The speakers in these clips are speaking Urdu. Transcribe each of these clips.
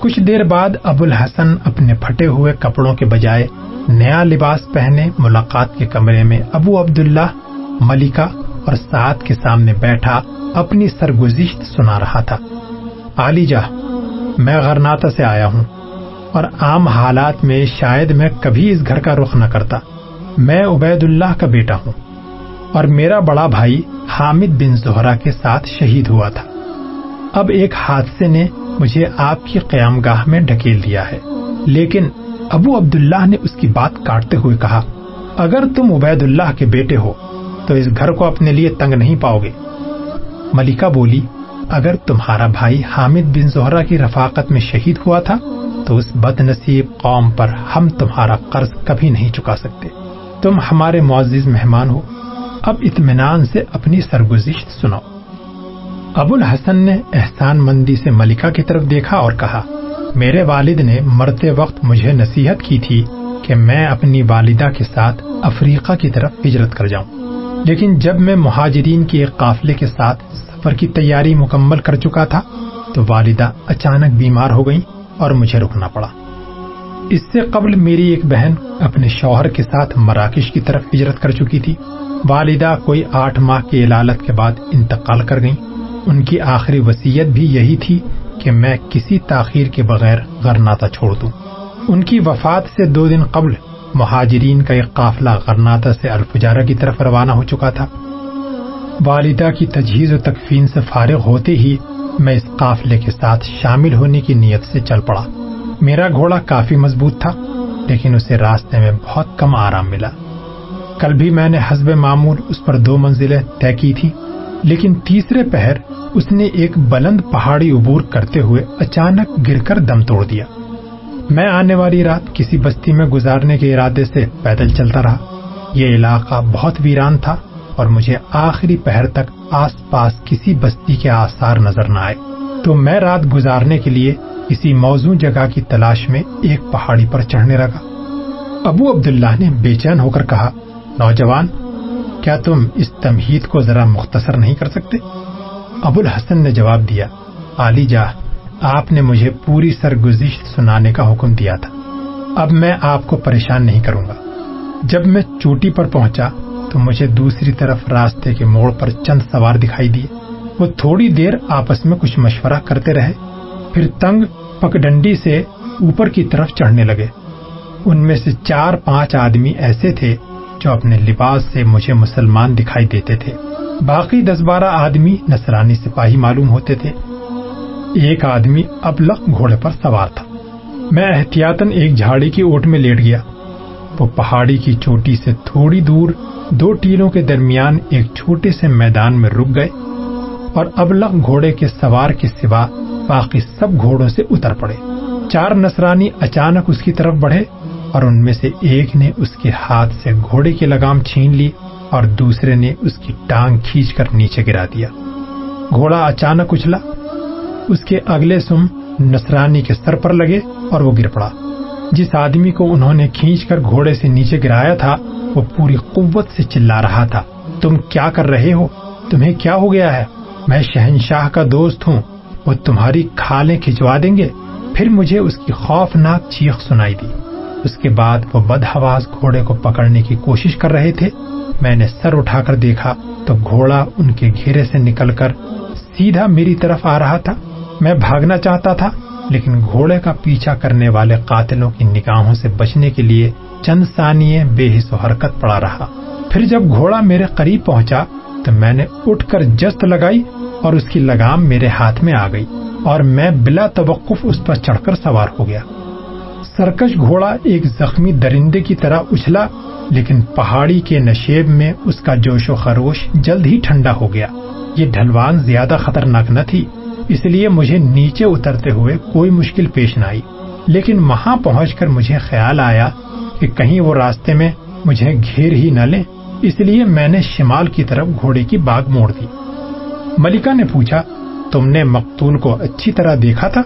کچھ دیر بعد ابو الحسن اپنے پھٹے ہوئے کپڑوں کے بجائے نیا لباس پہنے ملاقات کے کمرے میں ابو عبداللہ، ملکہ اور سعد کے سامنے بیٹھا اپنی سرگزشت سنا رہا تھا۔ علی جا، میں غرناتا سے آیا ہوں اور عام حالات میں شاید میں کبھی اس گھر کا رخ نہ کرتا۔ میں عبید اللہ کا بیٹا ہوں اور میرا بڑا بھائی حامد بن زہرا کے ساتھ شہید ہوا تھا۔ اب ایک حادثے نے مجھے آپ کی قیام گاہ میں ڈھکیل دیا ہے۔ لیکن ابو عبداللہ نے اس کی بات کاٹتے ہوئے کہا، اگر تم عبید اللہ کے بیٹے ہو، تو اس گھر کو اپنے لیے تنگ نہیں پاؤ گے۔ ملکہ بولی، اگر تمہارا بھائی حامد بن زہرا کی رفاقت میں شہید ہوا تھا، تو اس بد نصیب قوم پر ہم تمہارا قرض کبھی نہیں چکا سکتے۔ تم ہمارے معزز مہمان ہو، اب اطمینان سے اپنی سرگزشت سناؤ۔ ابو الحسن نے احسان مندی سے ملکہ کی طرف دیکھا اور کہا، میرے والد نے مرتے وقت مجھے نصیحت کی تھی کہ میں اپنی والدہ کے ساتھ افریقہ کی طرف ہجرت کر جاؤں۔ لیکن جب میں مہاجرین کے ایک قافلے کے ساتھ سفر کی تیاری مکمل کر چکا تھا، تو والدہ اچانک بیمار ہو گئی اور مجھے رکنا پڑا۔ اس سے قبل میری ایک بہن اپنے شوہر کے ساتھ مراکش کی طرف ہجرت کر چکی تھی۔ والدہ کوئی آٹھ ماہ کی علالت کے بعد انتقال کر گئیں۔ ان کی آخری وسیعت بھی یہی تھی کہ میں کسی تاخیر کے بغیر غرناتا چھوڑ دوں۔ ان کی وفات سے دو دن قبل مہاجرین کا ایک قافلہ غرناتا سے الفجارہ کی طرف روانہ ہو چکا تھا۔ والدہ کی تجہیز و تکفین سے فارغ ہوتے ہی میں اس قافلے کے ساتھ شامل ہونے کی نیت سے چل پڑا۔ میرا گھوڑا کافی مضبوط تھا، لیکن اسے راستے میں بہت کم آرام ملا۔ کل بھی میں نے حسب معمول اس پر دو منزلیں طے کی تھی لیکن تیسرے پہر اس نے ایک بلند پہاڑی عبور کرتے ہوئے اچانک گر کر دم توڑ دیا۔ میں آنے والی رات کسی بستی میں گزارنے کے ارادے سے پیدل چلتا رہا۔ یہ علاقہ بہت ویران تھا اور مجھے آخری پہر تک آس پاس کسی بستی کے آثار نظر نہ آئے۔ تو میں رات گزارنے کے لیے کسی موزوں جگہ کی تلاش میں ایک پہاڑی پر چڑھنے لگا۔ ابو عبداللہ نے بے چین ہو کر کہا، نوجوان، کیا تم اس تمہید کو ذرا مختصر نہیں کر سکتے؟ ابو الحسن نے جواب دیا علی جا، آپ نے مجھے پوری سرگزشت سنانے کا حکم دیا تھا۔ اب میں آپ کو پریشان نہیں کروں گا۔ جب میں چوٹی پر پہنچا تو مجھے دوسری طرف راستے کے موڑ پر چند سوار دکھائی دیے۔ وہ تھوڑی دیر آپس میں کچھ مشورہ کرتے رہے، پھر تنگ پکڈنڈی سے اوپر کی طرف چڑھنے لگے۔ ان میں سے چار پانچ آدمی ایسے تھے جو اپنے لباس سے مجھے مسلمان دکھائی دیتے تھے۔ باقی دس بارہ آدمی نصرانی سپاہی معلوم ہوتے تھے۔ ایک آدمی ابلق گھوڑے پر سوار تھا۔ میں احتیاطن ایک جھاڑی کی اوٹ میں لیٹ گیا۔ وہ پہاڑی کی چوٹی سے تھوڑی دور دو ٹیلوں کے درمیان ایک چھوٹے سے میدان میں رک گئے اور ابلغ گھوڑے کے سوار کے سوا باقی سب گھوڑوں سے اتر پڑے۔ چار نصرانی اچانک اس کی طرف بڑھے اور ان میں سے ایک نے اس کے ہاتھ سے گھوڑے کی لگام چھین لی۔ اور دوسرے نے اس کی ٹانگ کھینچ کر نیچے گرا دیا۔ گھوڑا اچانک اچھلا۔ اس کے اگلے سم نصرانی کے سر پر لگے اور وہ گر پڑا۔ جس آدمی کو انہوں نے کھینچ کر گھوڑے سے نیچے گرایا تھا، وہ پوری قوت سے چلا رہا تھا۔ تم کیا کر رہے ہو؟ تمہیں کیا ہو گیا ہے؟ میں شہنشاہ کا دوست ہوں۔ وہ تمہاری کھالیں کھچوا دیں گے؟ پھر مجھے اس کی خوفناک چیخ سنائی دی۔ اس کے بعد وہ بدہواس گھوڑے کو پکڑنے کی کوشش کر رہے تھے۔ میں نے سر اٹھا کر دیکھا تو گھوڑا ان کے گھیرے سے نکل کر سیدھا میری طرف آ رہا تھا۔ میں بھاگنا چاہتا تھا، لیکن گھوڑے کا پیچھا کرنے والے قاتلوں کی نگاہوں سے بچنے کے لیے چند ثانیے بے حص و حرکت پڑا رہا۔ پھر جب گھوڑا میرے قریب پہنچا تو میں نے اٹھ کر جست لگائی اور اس کی لگام میرے ہاتھ میں آ گئی اور میں بلا توقف اس پر چڑھ کر سوار ہو گیا۔ سرکش گھوڑا ایک زخمی درندے کی طرح اچھلا لیکن پہاڑی کے نشیب میں اس کا جوش و خروش جلد ہی ٹھنڈا ہو گیا۔ یہ ڈھلوان زیادہ خطرناک نہ تھی، اس لیے مجھے نیچے اترتے ہوئے کوئی مشکل پیش نہ آئی۔ لیکن وہاں پہنچ کر مجھے خیال آیا کہ کہیں وہ راستے میں مجھے گھیر ہی نہ لیں۔ اس لیے میں نے شمال کی طرف گھوڑے کی باغ موڑ دی۔ ملکہ نے پوچھا، تم نے مقتول کو اچھی طرح دیکھا تھا؟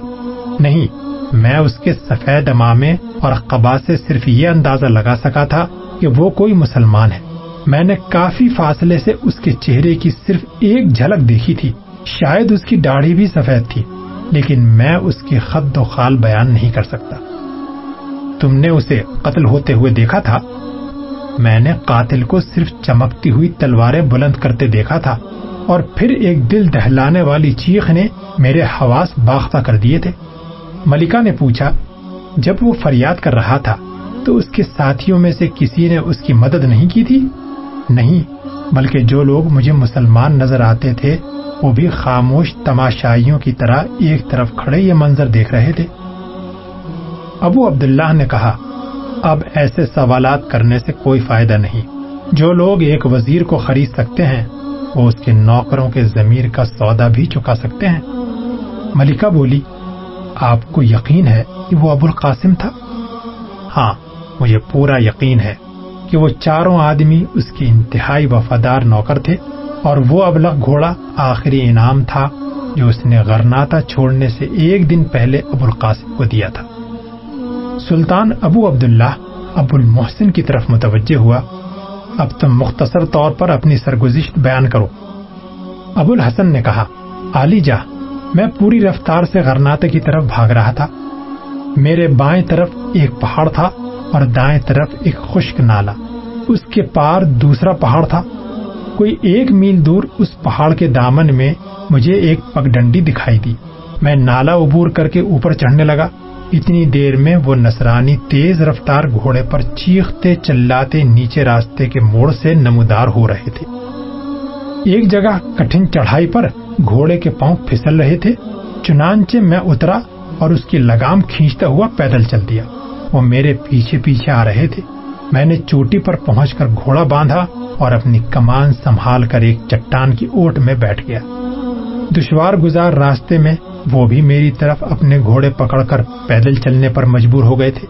نہیں میں اس کے سفید امامے اور قبا سے صرف یہ اندازہ لگا سکا تھا کہ وہ کوئی مسلمان ہے۔ میں نے کافی فاصلے سے اس کے چہرے کی صرف ایک جھلک دیکھی تھی۔ شاید اس کی داڑھی بھی سفید تھی، لیکن میں اس کی خد و خال بیان نہیں کر سکتا۔ تم نے اسے قتل ہوتے ہوئے دیکھا تھا؟ میں نے قاتل کو صرف چمکتی ہوئی تلواریں بلند کرتے دیکھا تھا اور پھر ایک دل دہلانے والی چیخ نے میرے حواس باختہ کر دیے تھے۔ ملکہ نے پوچھا، جب وہ فریاد کر رہا تھا، تو اس کے ساتھیوں میں سے کسی نے اس کی مدد نہیں کی تھی؟ نہیں، بلکہ جو لوگ مجھے مسلمان نظر آتے تھے، وہ بھی خاموش تماشائیوں کی طرح ایک طرف کھڑے یہ منظر دیکھ رہے تھے۔ ابو عبداللہ نے کہا، اب ایسے سوالات کرنے سے کوئی فائدہ نہیں۔ جو لوگ ایک وزیر کو خرید سکتے ہیں، وہ اس کے نوکروں کے ضمیر کا سودا بھی چکا سکتے ہیں۔ ملکہ بولی آپ کو یقین ہے کہ وہ ابو القاسم تھا؟ ہاں مجھے پورا یقین ہے کہ وہ چاروں آدمی اس کے انتہائی وفادار نوکر تھے اور وہ ابلغ گھوڑا آخری انعام تھا جو اس نے غرناتا چھوڑنے سے ایک دن پہلے ابو القاسم کو دیا تھا۔ سلطان ابو عبداللہ ابو المحسن کی طرف متوجہ ہوا۔ اب تم مختصر طور پر اپنی سرگزشت بیان کرو۔ ابو الحسن نے کہا علی جا میں پوری رفتار سے غرناتے کی طرف بھاگ رہا تھا۔ میرے بائیں طرف ایک پہاڑ تھا اور دائیں طرف ایک خشک نالا۔ اس کے پار دوسرا پہاڑ تھا۔ کوئی ایک میل دور اس پہاڑ کے دامن میں مجھے ایک پگ ڈنڈی دکھائی دی۔ میں نالا عبور کر کے اوپر چڑھنے لگا۔ اتنی دیر میں وہ نصرانی تیز رفتار گھوڑے پر چیختے چلاتے نیچے راستے کے موڑ سے نمودار ہو رہے تھے۔ ایک جگہ کٹھن چڑھائی پر گھوڑے کے پاؤں پھسل رہے تھے، چنانچہ میں اترا اور اس کی لگام کھینچتا ہوا پیدل چل دیا۔ وہ میرے پیچھے پیچھے آ رہے تھے۔ میں نے چوٹی پر پہنچ کر گھوڑا باندھا اور اپنی کمان سنبھال کر ایک چٹان کی اوٹ میں بیٹھ گیا۔ دشوار گزار راستے میں وہ بھی میری طرف اپنے گھوڑے پکڑ کر پیدل چلنے پر مجبور ہو گئے تھے۔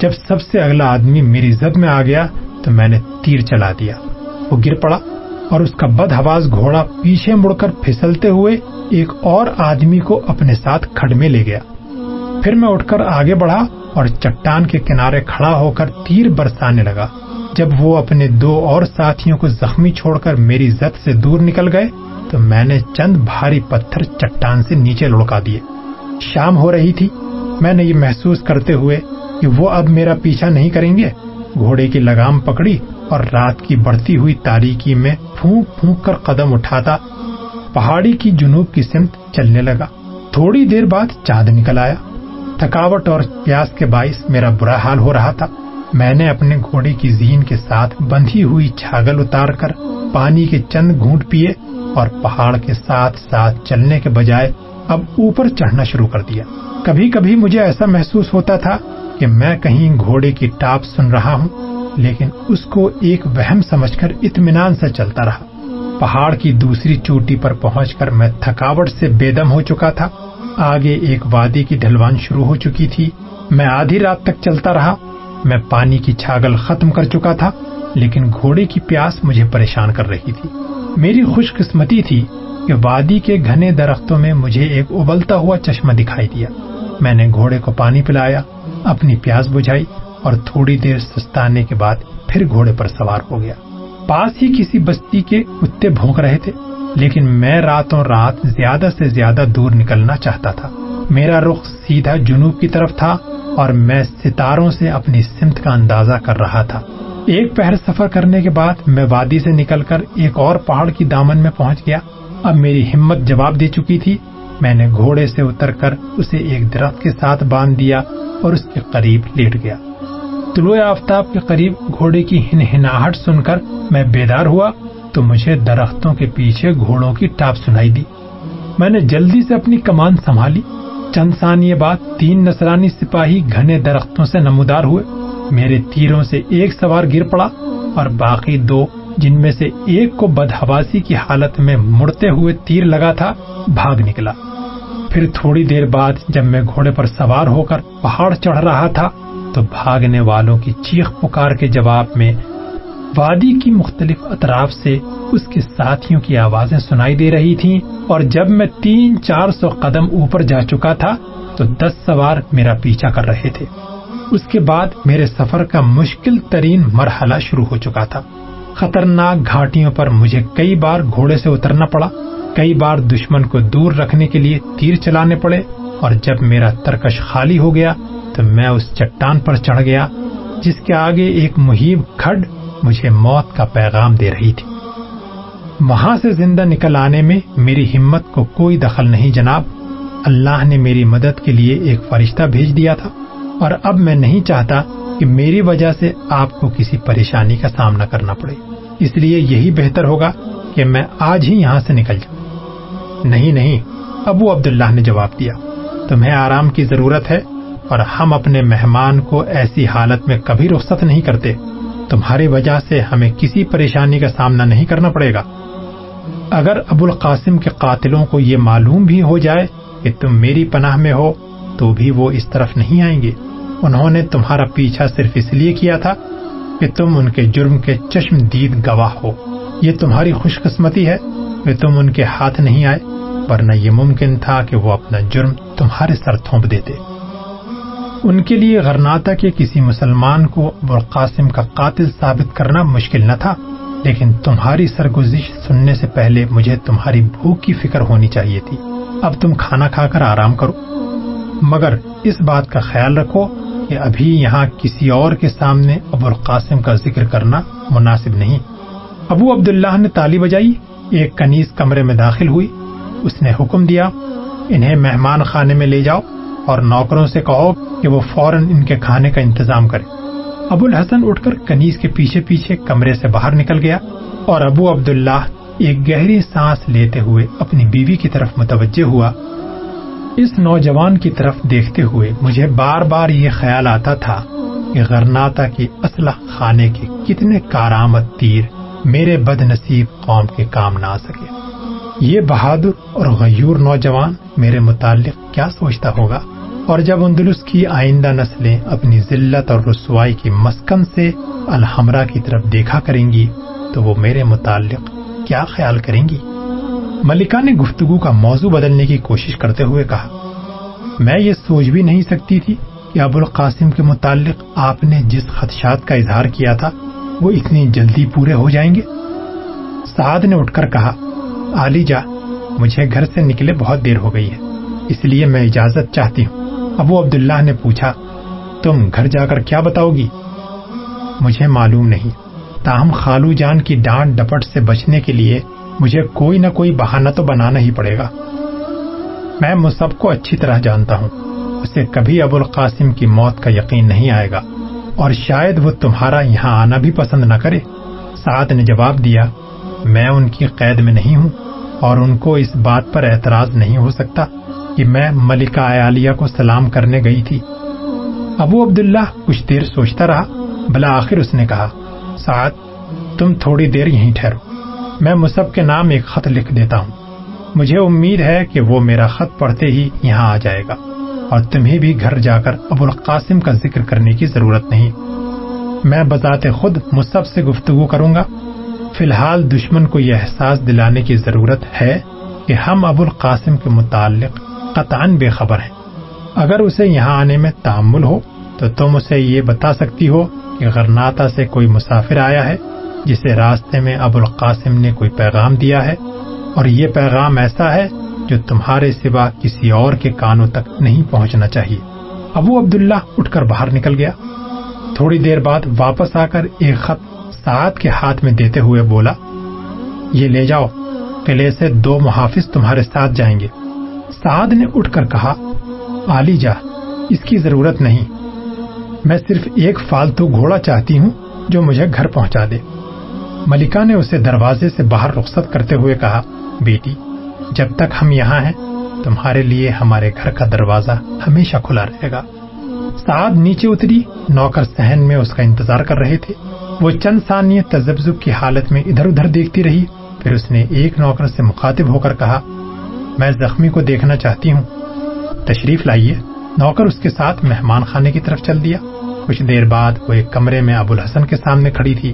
جب سب سے اگلا آدمی میری زد میں آ گیا تو میں نے تیر چلا دیا۔ وہ گر پڑا۔ اور اس کا بد گھوڑا پیچھے مڑ کر پھسلتے ہوئے ایک اور آدمی کو اپنے ساتھ کھڑ میں لے گیا۔ پھر میں اٹھ کر آگے بڑھا اور چٹان کے کنارے کھڑا ہو کر تیر برسانے لگا۔ جب وہ اپنے دو اور ساتھیوں کو زخمی چھوڑ کر میری زد سے دور نکل گئے تو میں نے چند بھاری پتھر چٹان سے نیچے لڑکا دیے۔ شام ہو رہی تھی۔ میں نے یہ محسوس کرتے ہوئے کہ وہ اب میرا پیچھا نہیں کریں گے۔ گھوڑے کی لگام پکڑی اور رات کی بڑھتی ہوئی تاریکی میں پھونک پھونک کر قدم اٹھاتا، پہاڑی کی جنوب کی سمت چلنے لگا۔ تھوڑی دیر بعد چاند نکل آیا۔ تھکاوٹ اور پیاس کے باعث میرا برا حال ہو رہا تھا۔ میں نے اپنے گھوڑے کی زین کے ساتھ بندھی ہوئی چھاگل اتار کر پانی کے چند گھونٹ پیے اور پہاڑ کے ساتھ ساتھ چلنے کے بجائے اب اوپر چڑھنا شروع کر دیا۔ کبھی کبھی مجھے ایسا محسوس ہوتا تھا کہ میں کہیں گھوڑے کی ٹاپ سن رہا ہوں۔ لیکن اس کو ایک وہم سمجھ کر اطمینان سے چلتا رہا۔ پہاڑ کی دوسری چوٹی پر پہنچ کر میں تھکاوٹ سے بے دم ہو چکا تھا۔ آگے ایک وادی کی ڈھلوان شروع ہو چکی تھی۔ میں آدھی رات تک چلتا رہا۔ میں پانی کی چھاگل ختم کر چکا تھا، لیکن گھوڑے کی پیاس مجھے پریشان کر رہی تھی۔ میری خوش قسمتی تھی کہ وادی کے گھنے درختوں میں مجھے ایک ابلتا ہوا چشمہ دکھائی دیا۔ میں نے گھوڑے کو پانی پلایا، اپنی پیاس بجھائی۔ اور تھوڑی دیر سستانے کے بعد پھر گھوڑے پر سوار ہو گیا۔ پاس ہی کسی بستی کے کتے بھونک رہے تھے، لیکن میں راتوں رات زیادہ سے زیادہ دور نکلنا چاہتا تھا۔ میرا رخ سیدھا جنوب کی طرف تھا اور میں ستاروں سے اپنی سمت کا اندازہ کر رہا تھا۔ ایک پہر سفر کرنے کے بعد میں وادی سے نکل کر ایک اور پہاڑ کی دامن میں پہنچ گیا۔ اب میری ہمت جواب دے چکی تھی۔ میں نے گھوڑے سے اتر کر اسے ایک درخت کے ساتھ باندھ دیا اور اس کے قریب لیٹ گیا۔ طلوع آفتاب کے قریب گھوڑے کی ہن ہناہٹ سن کر میں بیدار ہوا تو مجھے درختوں کے پیچھے گھوڑوں کی ٹاپ سنائی دی۔ میں نے جلدی سے اپنی کمان سنبھالی۔ چند ثانیے بعد تین نصرانی سپاہی گھنے درختوں سے نمودار ہوئے۔ میرے تیروں سے ایک سوار گر پڑا اور باقی دو جن میں سے ایک کو بدہواسی کی حالت میں مڑتے ہوئے تیر لگا تھا، بھاگ نکلا۔ پھر تھوڑی دیر بعد جب میں گھوڑے پر سوار ہو کر پہاڑ چڑھ رہا تھا تو بھاگنے والوں کی چیخ پکار کے جواب میں وادی کی مختلف اطراف سے اس کے ساتھیوں کی آوازیں سنائی دے رہی تھیں اور جب میں تین چار سو قدم اوپر جا چکا تھا تو دس سوار میرا پیچھا کر رہے تھے۔ اس کے بعد میرے سفر کا مشکل ترین مرحلہ شروع ہو چکا تھا۔ خطرناک گھاٹیوں پر مجھے کئی بار گھوڑے سے اترنا پڑا۔ کئی بار دشمن کو دور رکھنے کے لیے تیر چلانے پڑے اور جب میرا ترکش خالی ہو گیا تو میں اس چٹان پر چڑھ گیا، جس کے آگے ایک محیب کھڈ مجھے موت کا پیغام دے رہی تھی۔ وہاں سے زندہ نکل آنے میں میری ہمت کو کوئی دخل نہیں جناب۔ اللہ نے میری مدد کے لیے ایک فرشتہ بھیج دیا تھا، اور اب میں نہیں چاہتا کہ میری وجہ سے آپ کو کسی پریشانی کا سامنا کرنا پڑے۔ اس لیے یہی بہتر ہوگا کہ میں آج ہی یہاں سے نکل جاؤں۔ نہیں نہیں، ابو عبداللہ نے جواب دیا۔ تمہیں آرام کی ضرورت ہے اور ہم اپنے مہمان کو ایسی حالت میں کبھی رخصت نہیں کرتے۔ تمہاری وجہ سے ہمیں کسی پریشانی کا سامنا نہیں کرنا پڑے گا۔ اگر ابو القاسم کے قاتلوں کو یہ معلوم بھی ہو جائے کہ تم میری پناہ میں ہو، تو بھی وہ اس طرف نہیں آئیں گے۔ انہوں نے تمہارا پیچھا صرف اس لیے کیا تھا کہ تم ان کے جرم کے چشم دید گواہ ہو۔ یہ تمہاری خوش قسمتی ہے کہ تم ان کے ہاتھ نہیں آئے، ورنہ یہ ممکن تھا کہ وہ اپنا جرم تمہارے سر تھونپ دیتے۔ ان کے لیے غرناتا کے کسی مسلمان کو ابوالقاسم کا قاتل ثابت کرنا مشکل نہ تھا، لیکن تمہاری سرگزش سننے سے پہلے مجھے تمہاری بھوک کی فکر ہونی چاہیے تھی۔ اب تم کھانا کھا کر آرام کرو۔ مگر اس بات کا خیال رکھو کہ ابھی یہاں کسی اور کے سامنے ابو القاسم کا ذکر کرنا مناسب نہیں۔ ابو عبداللہ نے تالی بجائی، ایک کنیز کمرے میں داخل ہوئی۔ اس نے حکم دیا، انہیں مہمان خانے میں لے جاؤ۔ اور نوکروں سے کہو کہ وہ فوراً ان کے کھانے کا انتظام کرے ابو الحسن اٹھ کر کنیز کے پیچھے پیچھے کمرے سے باہر نکل گیا اور ابو عبداللہ ایک گہری سانس لیتے ہوئے اپنی بیوی کی طرف متوجہ ہوا۔ اس نوجوان کی طرف دیکھتے ہوئے مجھے بار بار یہ خیال آتا تھا کہ غرناتا کی اسلح خانے کے کتنے کارآمد تیر میرے بد نصیب قوم کے کام نہ آ سکے۔ یہ بہادر اور غیور نوجوان میرے متعلق کیا سوچتا ہوگا؟ اور جب اندلس کی آئندہ نسلیں اپنی ذلت اور رسوائی کی مسکن سے الحمرہ کی طرف دیکھا کریں گی، تو وہ میرے متعلق کیا خیال کریں گی؟ ملکہ نے گفتگو کا موضوع بدلنے کی کوشش کرتے ہوئے کہا، میں یہ سوچ بھی نہیں سکتی تھی کہ ابو القاسم کے متعلق آپ نے جس خدشات کا اظہار کیا تھا، وہ اتنی جلدی پورے ہو جائیں گے؟ سعد نے اٹھ کر کہا علی جا، مجھے گھر سے نکلے بہت دیر ہو گئی ہے، اس لیے میں اجازت چاہتی ہوں۔ ابو عبداللہ نے پوچھا، تم گھر جا کر کیا بتاؤ گی؟ مجھے معلوم نہیں۔ تاہم خالو جان کی ڈانٹ ڈپٹ سے بچنے کے لیے مجھے کوئی نہ کوئی بہانہ تو بنانا ہی پڑے گا۔ میں مصب کو اچھی طرح جانتا ہوں۔ اسے کبھی ابو القاسم کی موت کا یقین نہیں آئے گا۔ اور شاید وہ تمہارا یہاں آنا بھی پسند نہ کرے۔ سعد نے جواب دیا، میں ان کی قید میں نہیں ہوں اور ان کو اس بات پر اعتراض نہیں ہو سکتا۔ کہ میں ملکہ عالیہ کو سلام کرنے گئی تھی۔ ابو عبداللہ کچھ دیر سوچتا رہا، بلا آخر اس نے کہا، سعد، تم تھوڑی دیر یہیں ٹھہرو۔ میں مصب کے نام ایک خط لکھ دیتا ہوں۔ مجھے امید ہے کہ وہ میرا خط پڑھتے ہی یہاں آ جائے گا۔ اور تمہیں بھی گھر جا کر ابو القاسم کا ذکر کرنے کی ضرورت نہیں۔ میں بذات خود مصب سے گفتگو کروں گا۔ فی الحال دشمن کو یہ احساس دلانے کی ضرورت ہے کہ ہم ابو القاسم کے متعلق قطعا بے خبر ہیں اگر اسے یہاں آنے میں تعمل ہو، تو تم اسے یہ بتا سکتی ہو کہ غرناتا سے کوئی مسافر آیا ہے، جسے راستے میں ابو القاسم نے کوئی پیغام دیا ہے۔ اور یہ پیغام ایسا ہے جو تمہارے سوا کسی اور کے کانوں تک نہیں پہنچنا چاہیے۔ ابو عبداللہ اٹھ کر باہر نکل گیا۔ تھوڑی دیر بعد واپس آ کر ایک خط سعد کے ہاتھ میں دیتے ہوئے بولا، یہ لے جاؤ، قلعے سے دو محافظ تمہارے ساتھ جائیں گے۔ سعد نے اٹھ کر کہا علی جا، اس کی ضرورت نہیں۔ میں صرف ایک فالتو گھوڑا چاہتی ہوں جو مجھے گھر پہنچا دے۔ ملکہ نے اسے دروازے سے باہر رخصت کرتے ہوئے کہا، بیٹی، جب تک ہم یہاں ہیں، تمہارے لیے ہمارے گھر کا دروازہ ہمیشہ کھلا رہے گا۔ سعد نیچے اتری، نوکر سہن میں اس کا انتظار کر رہے تھے۔ وہ چند ثانیہ تجزب کی حالت میں ادھر ادھر دیکھتی رہی۔ پھر اس نے ایک نوکر سے مخاطب ہو کر کہا میں زخمی کو دیکھنا چاہتی ہوں۔ تشریف لائیے۔ نوکر اس کے ساتھ مہمان خانے کی طرف چل دیا۔ کچھ دیر بعد وہ ایک کمرے میں ابو الحسن کے سامنے کھڑی تھی۔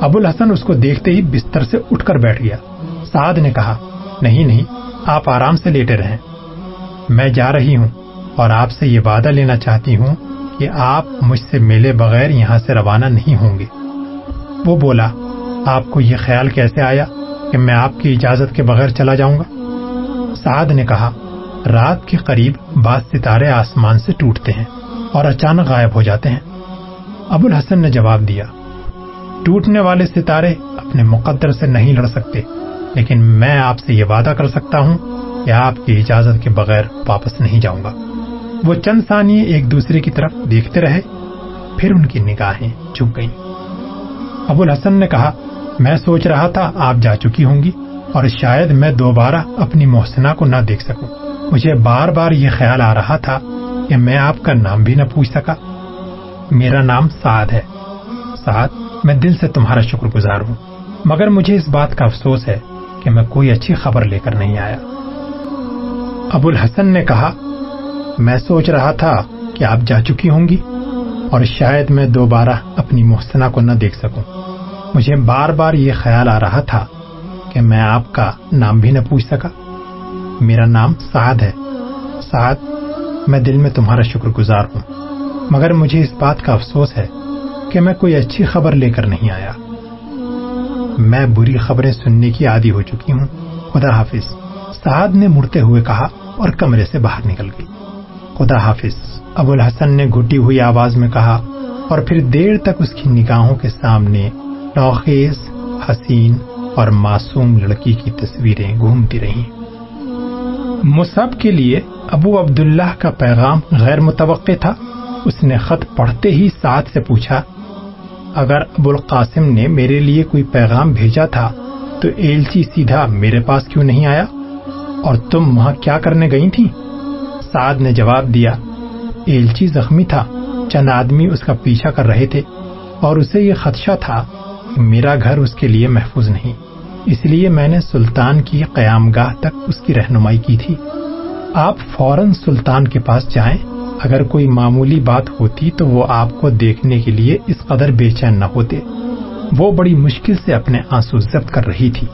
ابو الحسن اس کو دیکھتے ہی بستر سے اٹھ کر بیٹھ گیا۔ سعد نے کہا، نہیں نہیں، آپ آرام سے لیٹے رہیں۔ میں جا رہی ہوں اور آپ سے یہ وعدہ لینا چاہتی ہوں کہ آپ مجھ سے ملے بغیر یہاں سے روانہ نہیں ہوں گے۔ وہ بولا، آپ کو یہ خیال کیسے آیا کہ میں آپ کی اجازت کے بغیر چلا جاؤں گا؟ سعد نے کہا، رات کے قریب بعض ستارے آسمان سے ٹوٹتے ہیں اور اچانک غائب ہو جاتے ہیں۔ ابو الحسن نے جواب دیا، ٹوٹنے والے ستارے اپنے مقدر سے نہیں لڑ سکتے، لیکن میں آپ سے یہ وعدہ کر سکتا ہوں کہ آپ کی اجازت کے بغیر واپس نہیں جاؤں گا۔ وہ چند ثانیے ایک دوسرے کی طرف دیکھتے رہے، پھر ان کی نگاہیں جھک گئیں۔ ابو الحسن نے کہا، میں سوچ رہا تھا آپ جا چکی ہوں گی اور شاید میں دوبارہ اپنی محسنہ کو نہ دیکھ سکوں۔ مجھے بار بار یہ خیال آ رہا تھا کہ میں آپ کا نام بھی نہ پوچھ سکا۔ میرا نام سعد ہے۔ سعد، میں دل سے تمہارا شکر گزار ہوں۔ مگر مجھے اس بات کا افسوس ہے کہ میں کوئی اچھی خبر لے کر نہیں آیا۔ ابو الحسن نے کہا، میں سوچ رہا تھا کہ آپ جا چکی ہوں گی اور شاید میں دوبارہ اپنی محسنہ کو نہ دیکھ سکوں۔ مجھے بار بار یہ خیال آ رہا تھا کہ میں آپ کا نام بھی نہ پوچھ سکا۔ میرا نام سعد ہے۔ سعد، میں دل میں تمہارا شکر گزار ہوں۔ مگر مجھے اس بات کا افسوس ہے کہ میں کوئی اچھی خبر لے کر نہیں آیا۔ میں بری خبریں سننے کی عادی ہو چکی ہوں۔ خدا حافظ۔ سعد نے مڑتے ہوئے کہا اور کمرے سے باہر نکل گئی۔ خدا حافظ ابو الحسن نے گھٹی ہوئی آواز میں کہا اور پھر دیر تک اس کی نگاہوں کے سامنے نوخیز حسین اور معصوم لڑکی کی تصویریں گھومتی رہیں۔ مصحب کے لیے ابو عبداللہ کا پیغام غیر متوقع تھا۔ اس نے خط پڑھتے ہی ساتھ سے پوچھا، اگر ابو القاسم نے میرے لیے کوئی پیغام بھیجا تھا تو ایلچی سیدھا میرے پاس کیوں نہیں آیا؟ اور تم وہاں کیا کرنے گئی تھی سعد نے جواب دیا، ایلچی زخمی تھا، چند آدمی اس کا پیچھا کر رہے تھے اور اسے یہ خدشہ تھا میرا گھر اس کے لیے محفوظ نہیں۔ اس لیے میں نے سلطان کی قیام گاہ تک اس کی رہنمائی کی تھی۔ آپ فوراً سلطان کے پاس جائیں۔ اگر کوئی معمولی بات ہوتی تو وہ آپ کو دیکھنے کے لیے اس قدر بے چین نہ ہوتے۔ وہ بڑی مشکل سے اپنے آنسو ضبط کر رہی تھی۔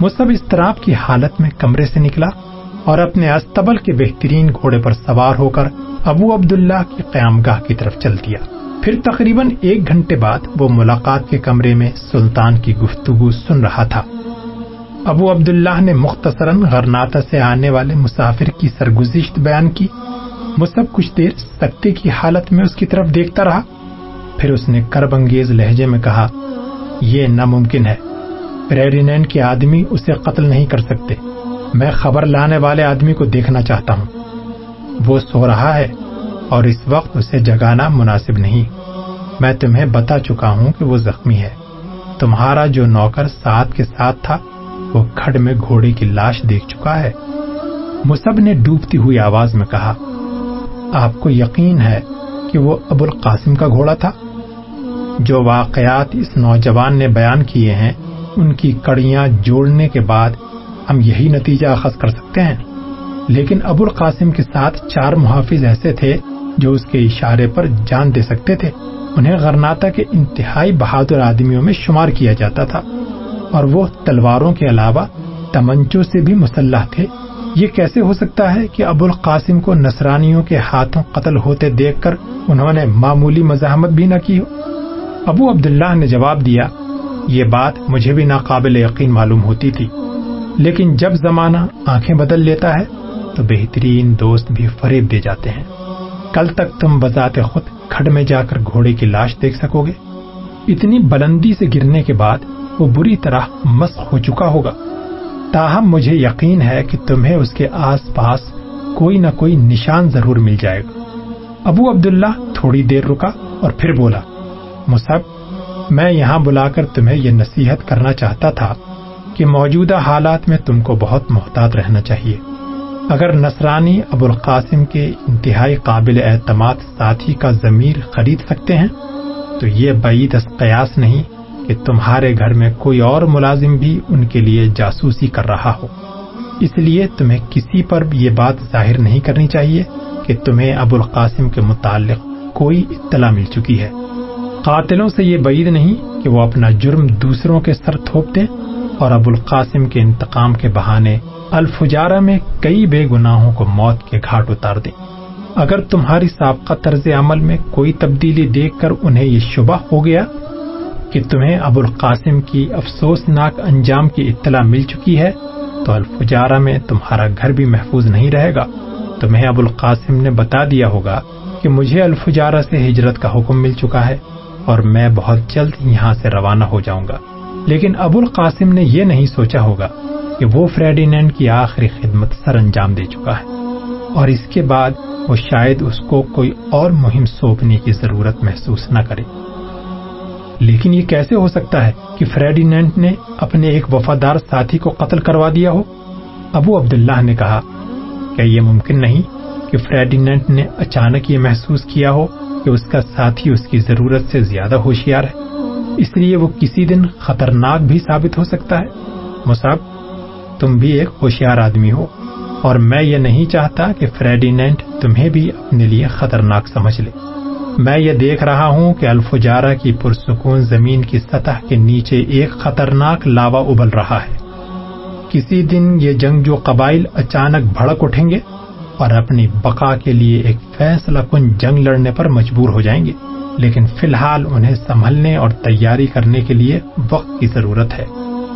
مصب اضطراب کی حالت میں کمرے سے نکلا اور اپنے استبل کے بہترین گھوڑے پر سوار ہو کر ابو عبداللہ کی قیام گاہ کی طرف چل دیا۔ پھر تقریباً ایک گھنٹے بعد وہ ملاقات کے کمرے میں سلطان کی گفتگو سن رہا تھا۔ ابو عبداللہ نے مختصراً غرناتا سے آنے والے مسافر کی سرگزشت بیان کی۔ مصب کچھ دیر سکتے کی حالت میں اس کی طرف دیکھتا رہا۔ پھر اس نے کرب انگیز لہجے میں کہا، یہ ناممکن ہے۔ پریرینین کے آدمی اسے قتل نہیں کر سکتے۔ میں خبر لانے والے آدمی کو دیکھنا چاہتا ہوں۔ وہ سو رہا ہے اور اس وقت اسے جگانا مناسب نہیں۔ میں تمہیں بتا چکا ہوں کہ وہ زخمی ہے۔ تمہارا جو نوکر ساتھ کے ساتھ تھا، وہ کھڈ میں گھوڑے کی لاش دیکھ چکا ہے۔ مصب نے ڈوبتی ہوئی آواز میں کہا، آپ کو یقین ہے کہ وہ ابو القاسم کا گھوڑا تھا؟ جو واقعات اس نوجوان نے بیان کیے ہیں، ان کی کڑیاں جوڑنے کے بعد ہم یہی نتیجہ اخذ کر سکتے ہیں۔ لیکن ابو القاسم کے ساتھ چار محافظ ایسے تھے جو اس کے اشارے پر جان دے سکتے تھے۔ انہیں غرناتا کے انتہائی بہادر آدمیوں میں شمار کیا جاتا تھا اور وہ تلواروں کے علاوہ تمنچوں سے بھی مسلح تھے۔ یہ کیسے ہو سکتا ہے کہ ابو القاسم کو نصرانیوں کے ہاتھوں قتل ہوتے دیکھ کر انہوں نے معمولی مزاحمت بھی نہ کی ہو؟ ابو عبداللہ نے جواب دیا، یہ بات مجھے بھی ناقابل یقین معلوم ہوتی تھی، لیکن جب زمانہ آنکھیں بدل لیتا ہے تو بہترین دوست بھی فریب دے جاتے ہیں۔ کل تک تم بذات خود کھڈ میں جا کر گھوڑے کی لاش دیکھ سکو گے۔ اتنی بلندی سے گرنے کے بعد وہ بری طرح مسخ ہو چکا ہوگا۔ تاہم مجھے یقین ہے کہ تمہیں اس کے آس پاس کوئی نہ کوئی نشان ضرور مل جائے گا۔ ابو عبداللہ تھوڑی دیر رکا اور پھر بولا مصحب میں یہاں بلا کر تمہیں یہ نصیحت کرنا چاہتا تھا کہ موجودہ حالات میں تم کو بہت محتاط رہنا چاہیے۔ اگر نصرانی ابو القاسم کے انتہائی قابل اعتماد ساتھی کا ضمیر خرید سکتے ہیں، تو یہ بعید از قیاس نہیں کہ تمہارے گھر میں کوئی اور ملازم بھی ان کے لیے جاسوسی کر رہا ہو۔ اس لیے تمہیں کسی پر یہ بات ظاہر نہیں کرنی چاہیے کہ تمہیں ابو القاسم کے متعلق کوئی اطلاع مل چکی ہے۔ قاتلوں سے یہ بعید نہیں کہ وہ اپنا جرم دوسروں کے سر تھوپ دیں اور ابو القاسم کے انتقام کے بہانے الفجارہ میں کئی بے گناہوں کو موت کے گھاٹ اتار دیں۔ اگر تمہاری سابقہ طرز عمل میں کوئی تبدیلی دیکھ کر انہیں یہ شبہ ہو گیا کہ تمہیں ابو القاسم کی افسوسناک انجام کی اطلاع مل چکی ہے، تو الفجارہ میں تمہارا گھر بھی محفوظ نہیں رہے گا۔ تمہیں ابو القاسم نے بتا دیا ہوگا کہ مجھے الفجارہ سے ہجرت کا حکم مل چکا ہے اور میں بہت جلد یہاں سے روانہ ہو جاؤں گا۔ لیکن ابو القاسم نے یہ نہیں سوچا ہوگا کہ وہ فریڈینینڈ کی آخری خدمت سر انجام دے چکا ہے اور اس کے بعد وہ شاید اس کو کوئی اور مہم سونپنے کی ضرورت محسوس نہ کرے۔ لیکن یہ کیسے ہو سکتا ہے کہ فریڈینینڈ نے اپنے ایک وفادار ساتھی کو قتل کروا دیا ہو؟ ابو عبداللہ نے کہا کہ یہ ممکن نہیں کہ فریڈینینڈ نے اچانک یہ محسوس کیا ہو کہ اس کا ساتھی اس کی ضرورت سے زیادہ ہوشیار ہے؟ اس لیے وہ کسی دن خطرناک بھی ثابت ہو سکتا ہے۔ مصعب، تم بھی ایک ہوشیار آدمی ہو اور میں یہ نہیں چاہتا کہ فریڈینینٹ تمہیں بھی اپنے لیے خطرناک سمجھ لے۔ میں یہ دیکھ رہا ہوں کہ الفجارہ کی پرسکون زمین کی سطح کے نیچے ایک خطرناک لاوا ابل رہا ہے۔ کسی دن یہ جنگ جو قبائل اچانک بھڑک اٹھیں گے اور اپنی بقا کے لیے ایک فیصلہ کن جنگ لڑنے پر مجبور ہو جائیں گے۔ لیکن فی الحال انہیں سنبھلنے اور تیاری کرنے کے لیے وقت کی ضرورت ہے۔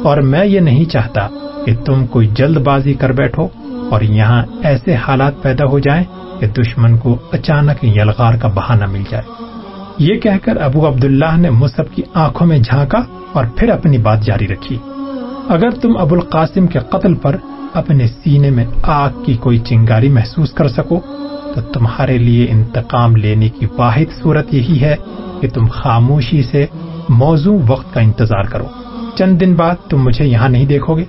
اور میں یہ نہیں چاہتا کہ تم کوئی جلد بازی کر بیٹھو اور یہاں ایسے حالات پیدا ہو جائیں کہ دشمن کو اچانک یلغار کا بہانہ مل جائے۔ یہ کہہ کر ابو عبداللہ نے مصحف کی آنکھوں میں جھانکا اور پھر اپنی بات جاری رکھی۔ اگر تم ابو القاسم کے قتل پر اپنے سینے میں آگ کی کوئی چنگاری محسوس کر سکو، تو تمہارے لیے انتقام لینے کی واحد صورت یہی ہے کہ تم خاموشی سے موزوں وقت کا انتظار کرو۔ چند دن بعد تم مجھے یہاں نہیں دیکھو گے،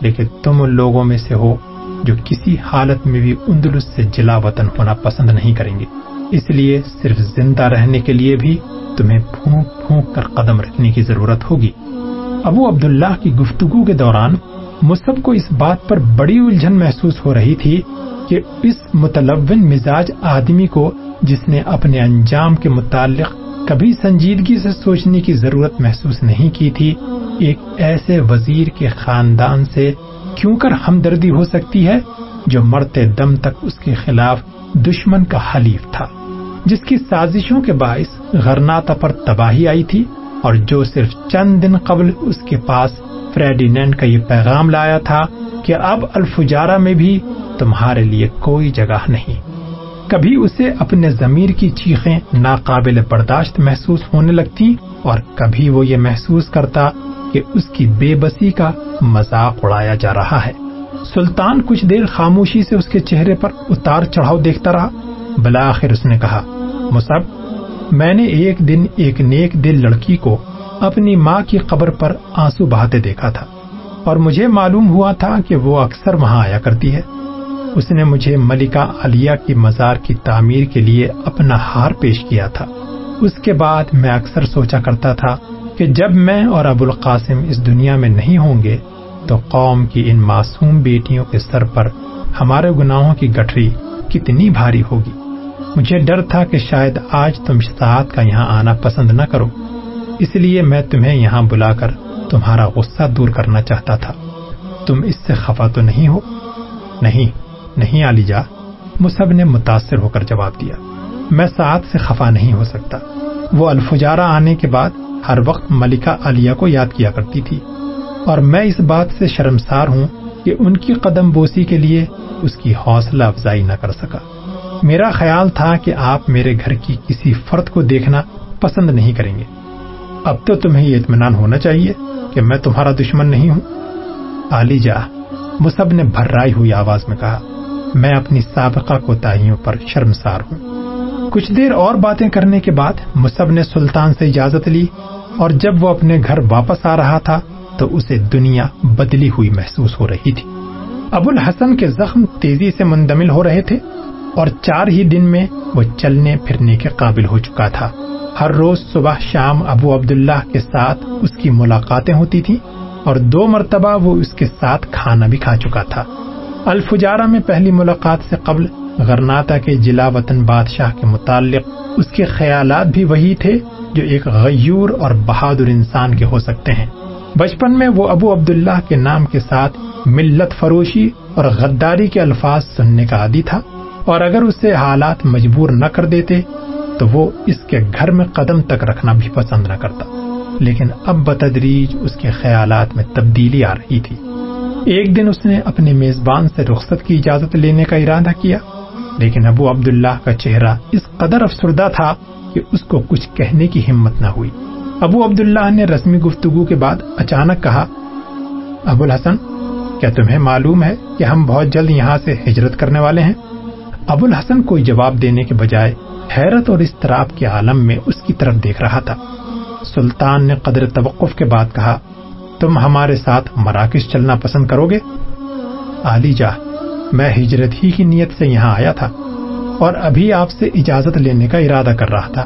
لیکن تم ان لوگوں میں سے ہو جو کسی حالت میں بھی اندلس سے جلا وطن ہونا پسند نہیں کریں گے۔ اس لیے صرف زندہ رہنے کے لیے بھی تمہیں پھونک پھونک کر قدم رکھنے کی ضرورت ہوگی۔ ابو عبداللہ کی گفتگو کے دوران مصحف کو اس بات پر بڑی الجھن محسوس ہو رہی تھی کہ اس متلون مزاج آدمی کو جس نے اپنے انجام کے متعلق کبھی سنجیدگی سے سوچنے کی ضرورت محسوس نہیں کی تھی، ایک ایسے وزیر کے خاندان سے کیوں کر ہمدردی ہو سکتی ہے جو مرتے دم تک اس کے خلاف دشمن کا حلیف تھا؟ جس کی سازشوں کے باعث غرناتا پر تباہی آئی تھی اور جو صرف چند دن قبل اس کے پاس فریڈینینڈ کا یہ پیغام لایا تھا کہ اب الفجارہ میں بھی تمہارے لیے کوئی جگہ نہیں۔ کبھی اسے اپنے ضمیر کی چیخیں ناقابل برداشت محسوس ہونے لگتی اور کبھی وہ یہ محسوس کرتا کہ اس کی بے بسی کا مذاق اڑایا جا رہا ہے۔ سلطان کچھ دیر خاموشی سے اس کے چہرے پر اتار چڑھاؤ دیکھتا رہا۔ بلاخر اس نے کہا مصب میں نے ایک دن ایک نیک دل لڑکی کو اپنی ماں کی قبر پر آنسو بہاتے دیکھا تھا اور مجھے معلوم ہوا تھا کہ وہ اکثر وہاں آیا کرتی ہے۔ اس نے مجھے ملکہ علیہ کی مزار کی تعمیر کے لیے اپنا ہار پیش کیا تھا۔ اس کے بعد میں اکثر سوچا کرتا تھا کہ جب میں اور ابو القاسم اس دنیا میں نہیں ہوں گے تو قوم کی ان معصوم بیٹیوں کے سر پر ہمارے گناہوں کی گٹری کتنی بھاری ہوگی۔ مجھے ڈر تھا کہ شاید آج تم ساتھ کا یہاں آنا پسند نہ کرو۔ اس لیے میں تمہیں یہاں بلا کر تمہارا غصہ دور کرنا چاہتا تھا۔ تم اس سے خفا تو نہیں ہو؟ نہیں نہیں علی جا۔ مصحب نے متاثر ہو کر جواب دیا۔ میں ساتھ سے خفا نہیں ہو سکتا۔ وہ الفجارہ آنے کے بعد ہر وقت ملکہ علیہ کو یاد کیا کرتی تھی۔ اور میں اس بات سے شرمسار ہوں کہ ان کی قدم بوسی کے لیے اس کی حوصلہ افزائی نہ کر سکا۔ میرا خیال تھا کہ آپ میرے گھر کی کسی فرد کو دیکھنا پسند نہیں کریں گے۔ اب تو تمہیں یہ اطمینان ہونا چاہیے کہ میں تمہارا دشمن نہیں ہوں۔ علی جا مصب نے بھررائی ہوئی آواز میں کہا، میں اپنی سابقہ کوتاہیوں پر شرمسار ہوں۔ کچھ دیر اور باتیں کرنے کے بعد مصب نے سلطان سے اجازت لی اور جب وہ اپنے گھر واپس آ رہا تھا تو اسے دنیا بدلی ہوئی محسوس ہو رہی تھی۔ ابو الحسن کے زخم تیزی سے مندمل ہو رہے تھے۔ اور چار ہی دن میں وہ چلنے پھرنے کے قابل ہو چکا تھا۔ ہر روز صبح شام ابو عبداللہ کے ساتھ اس کی ملاقاتیں ہوتی تھی اور دو مرتبہ وہ اس کے ساتھ کھانا بھی کھا چکا تھا۔ الفجارہ میں پہلی ملاقات سے قبل غرناتا کے جلا وطن بادشاہ کے متعلق اس کے خیالات بھی وہی تھے جو ایک غیور اور بہادر انسان کے ہو سکتے ہیں۔ بچپن میں وہ ابو عبداللہ کے نام کے ساتھ ملت فروشی اور غداری کے الفاظ سننے کا عادی تھا۔ اور اگر اسے حالات مجبور نہ کر دیتے، تو وہ اس کے گھر میں قدم تک رکھنا بھی پسند نہ کرتا۔ لیکن اب بتدریج اس کے خیالات میں تبدیلی آ رہی تھی۔ ایک دن اس نے اپنے میزبان سے رخصت کی اجازت لینے کا ارادہ کیا، لیکن ابو عبداللہ کا چہرہ اس قدر افسردہ تھا کہ اس کو کچھ کہنے کی ہمت نہ ہوئی۔ ابو عبداللہ نے رسمی گفتگو کے بعد اچانک کہا ابو الحسن کیا تمہیں معلوم ہے کہ ہم بہت جلد یہاں سے ہجرت کرنے والے ہیں؟ ابو الحسن کوئی جواب دینے کے بجائے حیرت اور استراب کے عالم میں اس کی طرف دیکھ رہا تھا۔ سلطان نے قدر توقف کے بعد کہا، تم ہمارے ساتھ مراکش چلنا پسند کرو گے؟ علی جا میں ہجرت ہی کی نیت سے یہاں آیا تھا اور ابھی آپ سے اجازت لینے کا ارادہ کر رہا تھا۔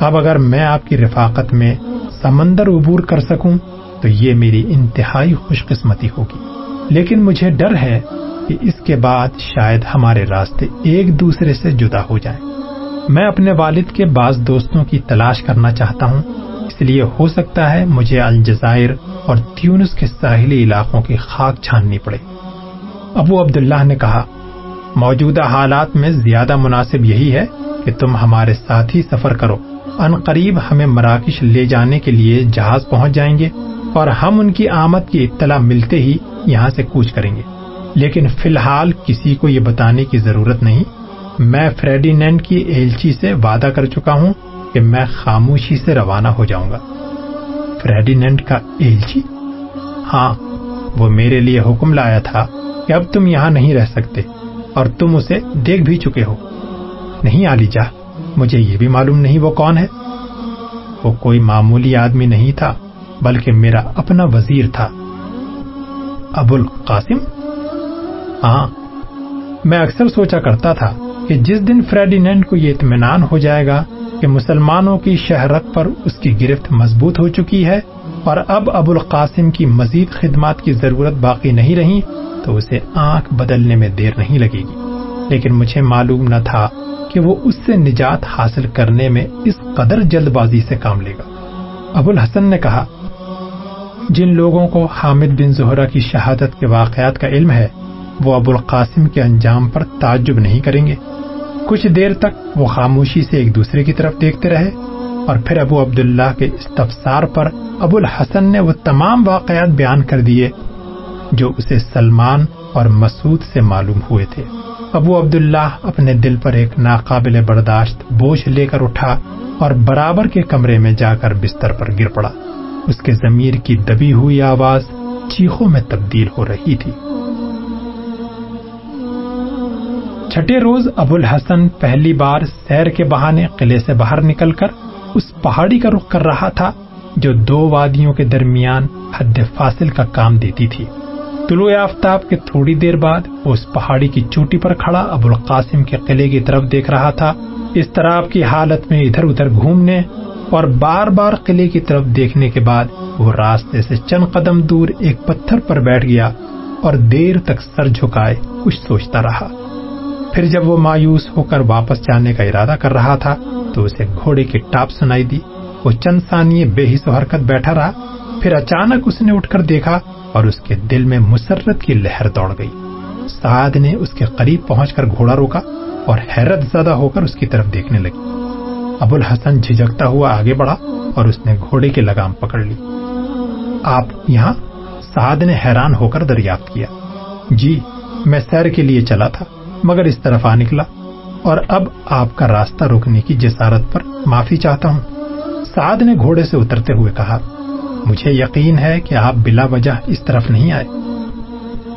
اب اگر میں آپ کی رفاقت میں سمندر عبور کر سکوں، تو یہ میری انتہائی خوش قسمتی ہوگی۔ لیکن مجھے ڈر ہے کہ اس کے بعد شاید ہمارے راستے ایک دوسرے سے جدا ہو جائیں۔ میں اپنے والد کے بعض دوستوں کی تلاش کرنا چاہتا ہوں۔ اس لیے ہو سکتا ہے مجھے الجزائر اور تیونس کے ساحلی علاقوں کی خاک چھاننی پڑے۔ ابو عبداللہ نے کہا، موجودہ حالات میں زیادہ مناسب یہی ہے کہ تم ہمارے ساتھ ہی سفر کرو۔ ان قریب ہمیں مراکش لے جانے کے لیے جہاز پہنچ جائیں گے اور ہم ان کی آمد کی اطلاع ملتے ہی یہاں سے کوچ کریں گے۔ لیکن فی الحال کسی کو یہ بتانے کی ضرورت نہیں۔ میں فریڈینینڈ کی ایلچی سے وعدہ کر چکا ہوں کہ میں خاموشی سے روانہ ہو جاؤں گا۔ فریڈینینڈ کا ایلچی؟ ہاں وہ میرے لیے حکم لایا تھا کہ اب تم یہاں نہیں رہ سکتے اور تم اسے دیکھ بھی چکے ہو۔ نہیں علی جا مجھے یہ بھی معلوم نہیں وہ کون ہے۔ وہ کوئی معمولی آدمی نہیں تھا، بلکہ میرا اپنا وزیر تھا۔ ابو القاسم ہاں میں اکثر سوچا کرتا تھا کہ جس دن فریڈینینڈ کو یہ اطمینان ہو جائے گا کہ مسلمانوں کی شہرت پر اس کی گرفت مضبوط ہو چکی ہے اور اب ابو القاسم کی مزید خدمات کی ضرورت باقی نہیں رہی، تو اسے آنکھ بدلنے میں دیر نہیں لگے گی۔ لیکن مجھے معلوم نہ تھا کہ وہ اس سے نجات حاصل کرنے میں اس قدر جلد بازی سے کام لے گا۔ ابو الحسن نے کہا، جن لوگوں کو حامد بن زہرا کی شہادت کے واقعات کا علم ہے وہ ابو القاسم کے انجام پر تعجب نہیں کریں گے۔ کچھ دیر تک وہ خاموشی سے ایک دوسرے کی طرف دیکھتے رہے اور پھر ابو عبداللہ کے استفسار پر ابو الحسن نے وہ تمام واقعات بیان کر دیے جو اسے سلمان اور مسعود سے معلوم ہوئے تھے۔ ابو عبداللہ اپنے دل پر ایک ناقابل برداشت بوجھ لے کر اٹھا اور برابر کے کمرے میں جا کر بستر پر گر پڑا۔ اس کے ضمیر کی دبی ہوئی آواز چیخوں میں تبدیل ہو رہی تھی۔ چھٹے روز ابو الحسن پہلی بار سیر کے بہانے قلعے سے باہر نکل کر اس پہاڑی کا رخ کر رہا تھا، جو دو وادیوں کے درمیان حد فاصل کا کام دیتی تھی۔ طلوع آفتاب کے تھوڑی دیر بعد وہ اس پہاڑی کی چوٹی پر کھڑا ابو القاسم کے قلعے کی طرف دیکھ رہا تھا۔ اس طرح کی حالت میں ادھر ادھر گھومنے اور بار بار قلعے کی طرف دیکھنے کے بعد وہ راستے سے چند قدم دور ایک پتھر پر بیٹھ گیا اور دیر تک سر جھکائے کچھ سوچتا رہا۔ پھر جب وہ مایوس ہو کر واپس جانے کا ارادہ کر رہا تھا تو اسے گھوڑے کی ٹاپ سنائی دی۔ وہ چند ثانیے بے حص و حرکت بیٹھا رہا۔ پھر اچانک اس نے اٹھ کر دیکھا اور اس کے دل میں مسرت کی لہر دوڑ گئی۔ سعد نے اس کے قریب پہنچ کر گھوڑا روکا اور حیرت زدہ ہو کر اس کی طرف دیکھنے لگی۔ ابو الحسن جھجکتا ہوا آگے بڑھا اور اس نے گھوڑے کی لگام پکڑ لی۔ آپ یہاں؟ سعد نے حیران ہو کر دریافت کیا۔ جی میں سیر کے لیے چلا تھا۔ مگر اس طرف آ نکلا اور اب آپ کا راستہ روکنے کی جسارت پر معافی چاہتا ہوں۔ سعد نے گھوڑے سے اترتے ہوئے کہا، مجھے یقین ہے کہ آپ بلا وجہ اس طرف نہیں آئے۔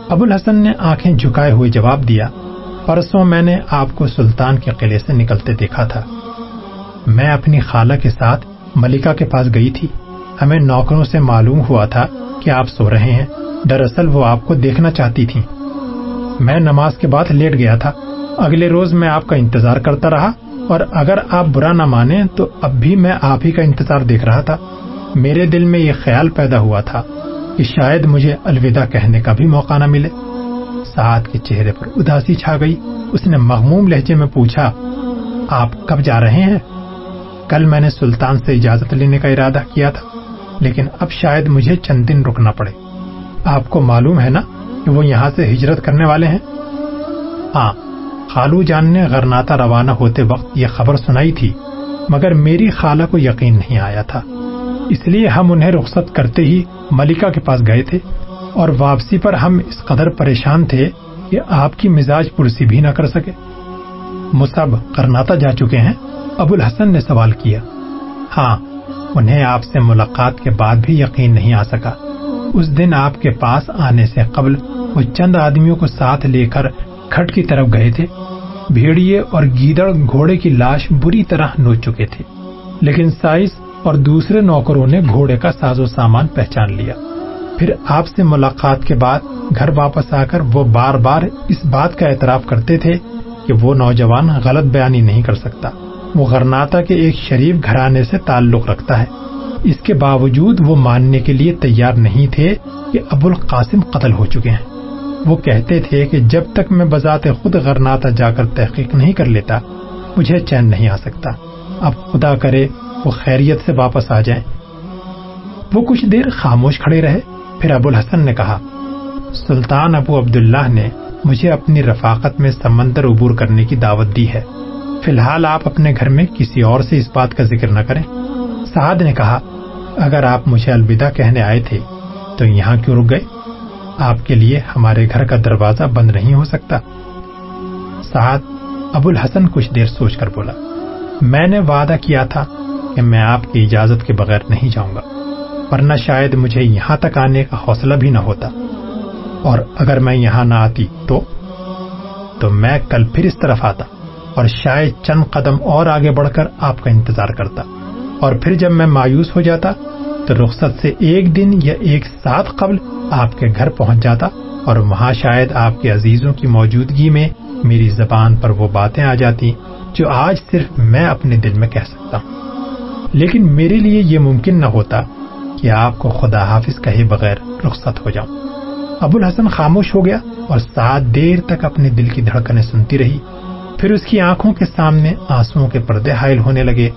ابو الحسن نے آنکھیں جھکائے ہوئے جواب دیا، پرسوں میں نے آپ کو سلطان کے قلعے سے نکلتے دیکھا تھا۔ میں اپنی خالہ کے ساتھ ملکہ کے پاس گئی تھی۔ ہمیں نوکروں سے معلوم ہوا تھا کہ آپ سو رہے ہیں۔ دراصل وہ آپ کو دیکھنا چاہتی تھی میں نماز کے بعد لیٹ گیا تھا۔ اگلے روز میں آپ کا انتظار کرتا رہا اور اگر آپ برا نہ مانے تو اب بھی میں آپ ہی کا انتظار دیکھ رہا تھا۔ میرے دل میں یہ خیال پیدا ہوا تھا کہ شاید مجھے الوداع کہنے کا بھی موقع نہ ملے۔ سعد کے چہرے پر اداسی چھا گئی۔ اس نے مغموم لہجے میں پوچھا، آپ کب جا رہے ہیں؟ کل میں نے سلطان سے اجازت لینے کا ارادہ کیا تھا، لیکن اب شاید مجھے چند دن رکنا پڑے۔ آپ کو معلوم ہے نا کہ وہ یہاں سے ہجرت کرنے والے ہیں؟ ہاں خالو جان نے غرناتا روانہ ہوتے وقت یہ خبر سنائی تھی، مگر میری خالہ کو یقین نہیں آیا تھا۔ اس لیے ہم انہیں رخصت کرتے ہی ملکہ کے پاس گئے تھے، اور واپسی پر ہم اس قدر پریشان تھے کہ آپ کی مزاج پرسی بھی نہ کر سکے۔ مصب کرناتا جا چکے ہیں، ابو الحسن نے سوال کیا۔ ہاں انہیں آپ سے ملاقات کے بعد بھی یقین نہیں آ سکا۔ اس دن آپ کے پاس آنے سے قبل وہ چند آدمیوں کو ساتھ لے کر کھٹ کی طرف گئے تھے۔ بھیڑیے اور گیدڑ گھوڑے کی لاش بری طرح نوچ چکے تھے۔ لیکن سائز اور دوسرے نوکروں نے گھوڑے کا ساز و سامان پہچان لیا۔ پھر آپ سے ملاقات کے بعد گھر واپس آ کر وہ بار بار اس بات کا اعتراف کرتے تھے کہ وہ نوجوان غلط بیانی نہیں کر سکتا۔ وہ غرناتا کے ایک شریف گھرانے سے تعلق رکھتا ہے۔ اس کے باوجود وہ ماننے کے لیے تیار نہیں تھے کہ ابو القاسم قتل ہو چکے ہیں۔ وہ کہتے تھے کہ جب تک میں بذات خود غرناتا جا کر تحقیق نہیں کر لیتا، مجھے چین نہیں آ سکتا۔ اب خدا کرے وہ خیریت سے واپس آ جائیں۔ وہ کچھ دیر خاموش کھڑے رہے۔ پھر ابو الحسن نے کہا، سلطان ابو عبداللہ نے مجھے اپنی رفاقت میں سمندر عبور کرنے کی دعوت دی ہے۔ فی الحال آپ اپنے گھر میں کسی اور سے اس بات کا ذکر نہ کریں۔ سعد نے کہا اگر آپ مجھے الوداع کہنے آئے تھے، تو یہاں کیوں رک گئے؟ آپ کے لیے ہمارے گھر کا دروازہ بند نہیں ہو سکتا۔ سعد ابو الحسن کچھ دیر سوچ کر بولا، میں نے وعدہ کیا تھا کہ میں آپ کی اجازت کے بغیر نہیں جاؤں گا، ورنہ شاید مجھے یہاں تک آنے کا حوصلہ بھی نہ ہوتا۔ اور اگر میں یہاں نہ آتی تو؟ تو میں کل پھر اس طرف آتا اور شاید چند قدم اور آگے بڑھ کر آپ کا انتظار کرتا۔ اور پھر جب میں مایوس ہو جاتا تو رخصت سے ایک دن یا ایک ساتھ قبل آپ کے گھر پہنچ جاتا اور وہاں شاید آپ کے عزیزوں کی موجودگی میں میری زبان پر وہ باتیں آ جاتی جو آج صرف میں اپنے دل میں کہہ سکتا ہوں۔ لیکن میرے لیے یہ ممکن نہ ہوتا کہ آپ کو خدا حافظ کہے بغیر رخصت ہو جاؤں۔ ابو الحسن خاموش ہو گیا اور سات دیر تک اپنے دل کی دھڑکنیں سنتی رہی۔ پھر اس کی آنکھوں کے سامنے آنسو کے پردے حائل ہونے لگے۔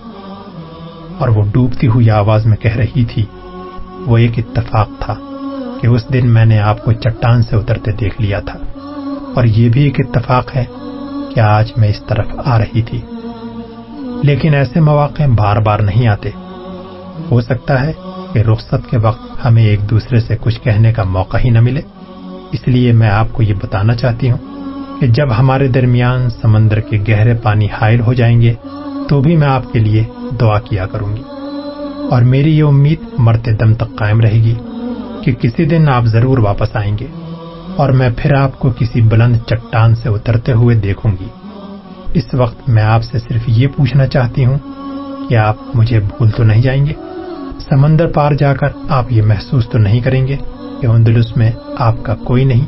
اور وہ ڈوبتی ہوئی آواز میں کہہ رہی تھی، وہ ایک اتفاق تھا کہ اس دن میں نے آپ کو چٹان سے اترتے دیکھ لیا تھا۔ اور یہ بھی ایک اتفاق ہے کہ آج میں اس طرف آ رہی تھی۔ لیکن ایسے مواقع بار بار نہیں آتے۔ ہو سکتا ہے کہ رخصت کے وقت ہمیں ایک دوسرے سے کچھ کہنے کا موقع ہی نہ ملے۔ اس لیے میں آپ کو یہ بتانا چاہتی ہوں کہ جب ہمارے درمیان سمندر کے گہرے پانی حائل ہو جائیں گے تو بھی میں آپ کے لیے دعا کیا کروں گی۔ اور میری یہ امید مرتے دم تک قائم رہے گی کہ کسی دن آپ ضرور واپس آئیں گے اور میں پھر آپ کو کسی بلند چٹان سے اترتے ہوئے دیکھوں گی۔ اس وقت میں آپ سے صرف یہ پوچھنا چاہتی ہوں کہ آپ مجھے بھول تو نہیں جائیں گے؟ سمندر پار جا کر آپ یہ محسوس تو نہیں کریں گے کہ اندلس میں آپ کا کوئی نہیں۔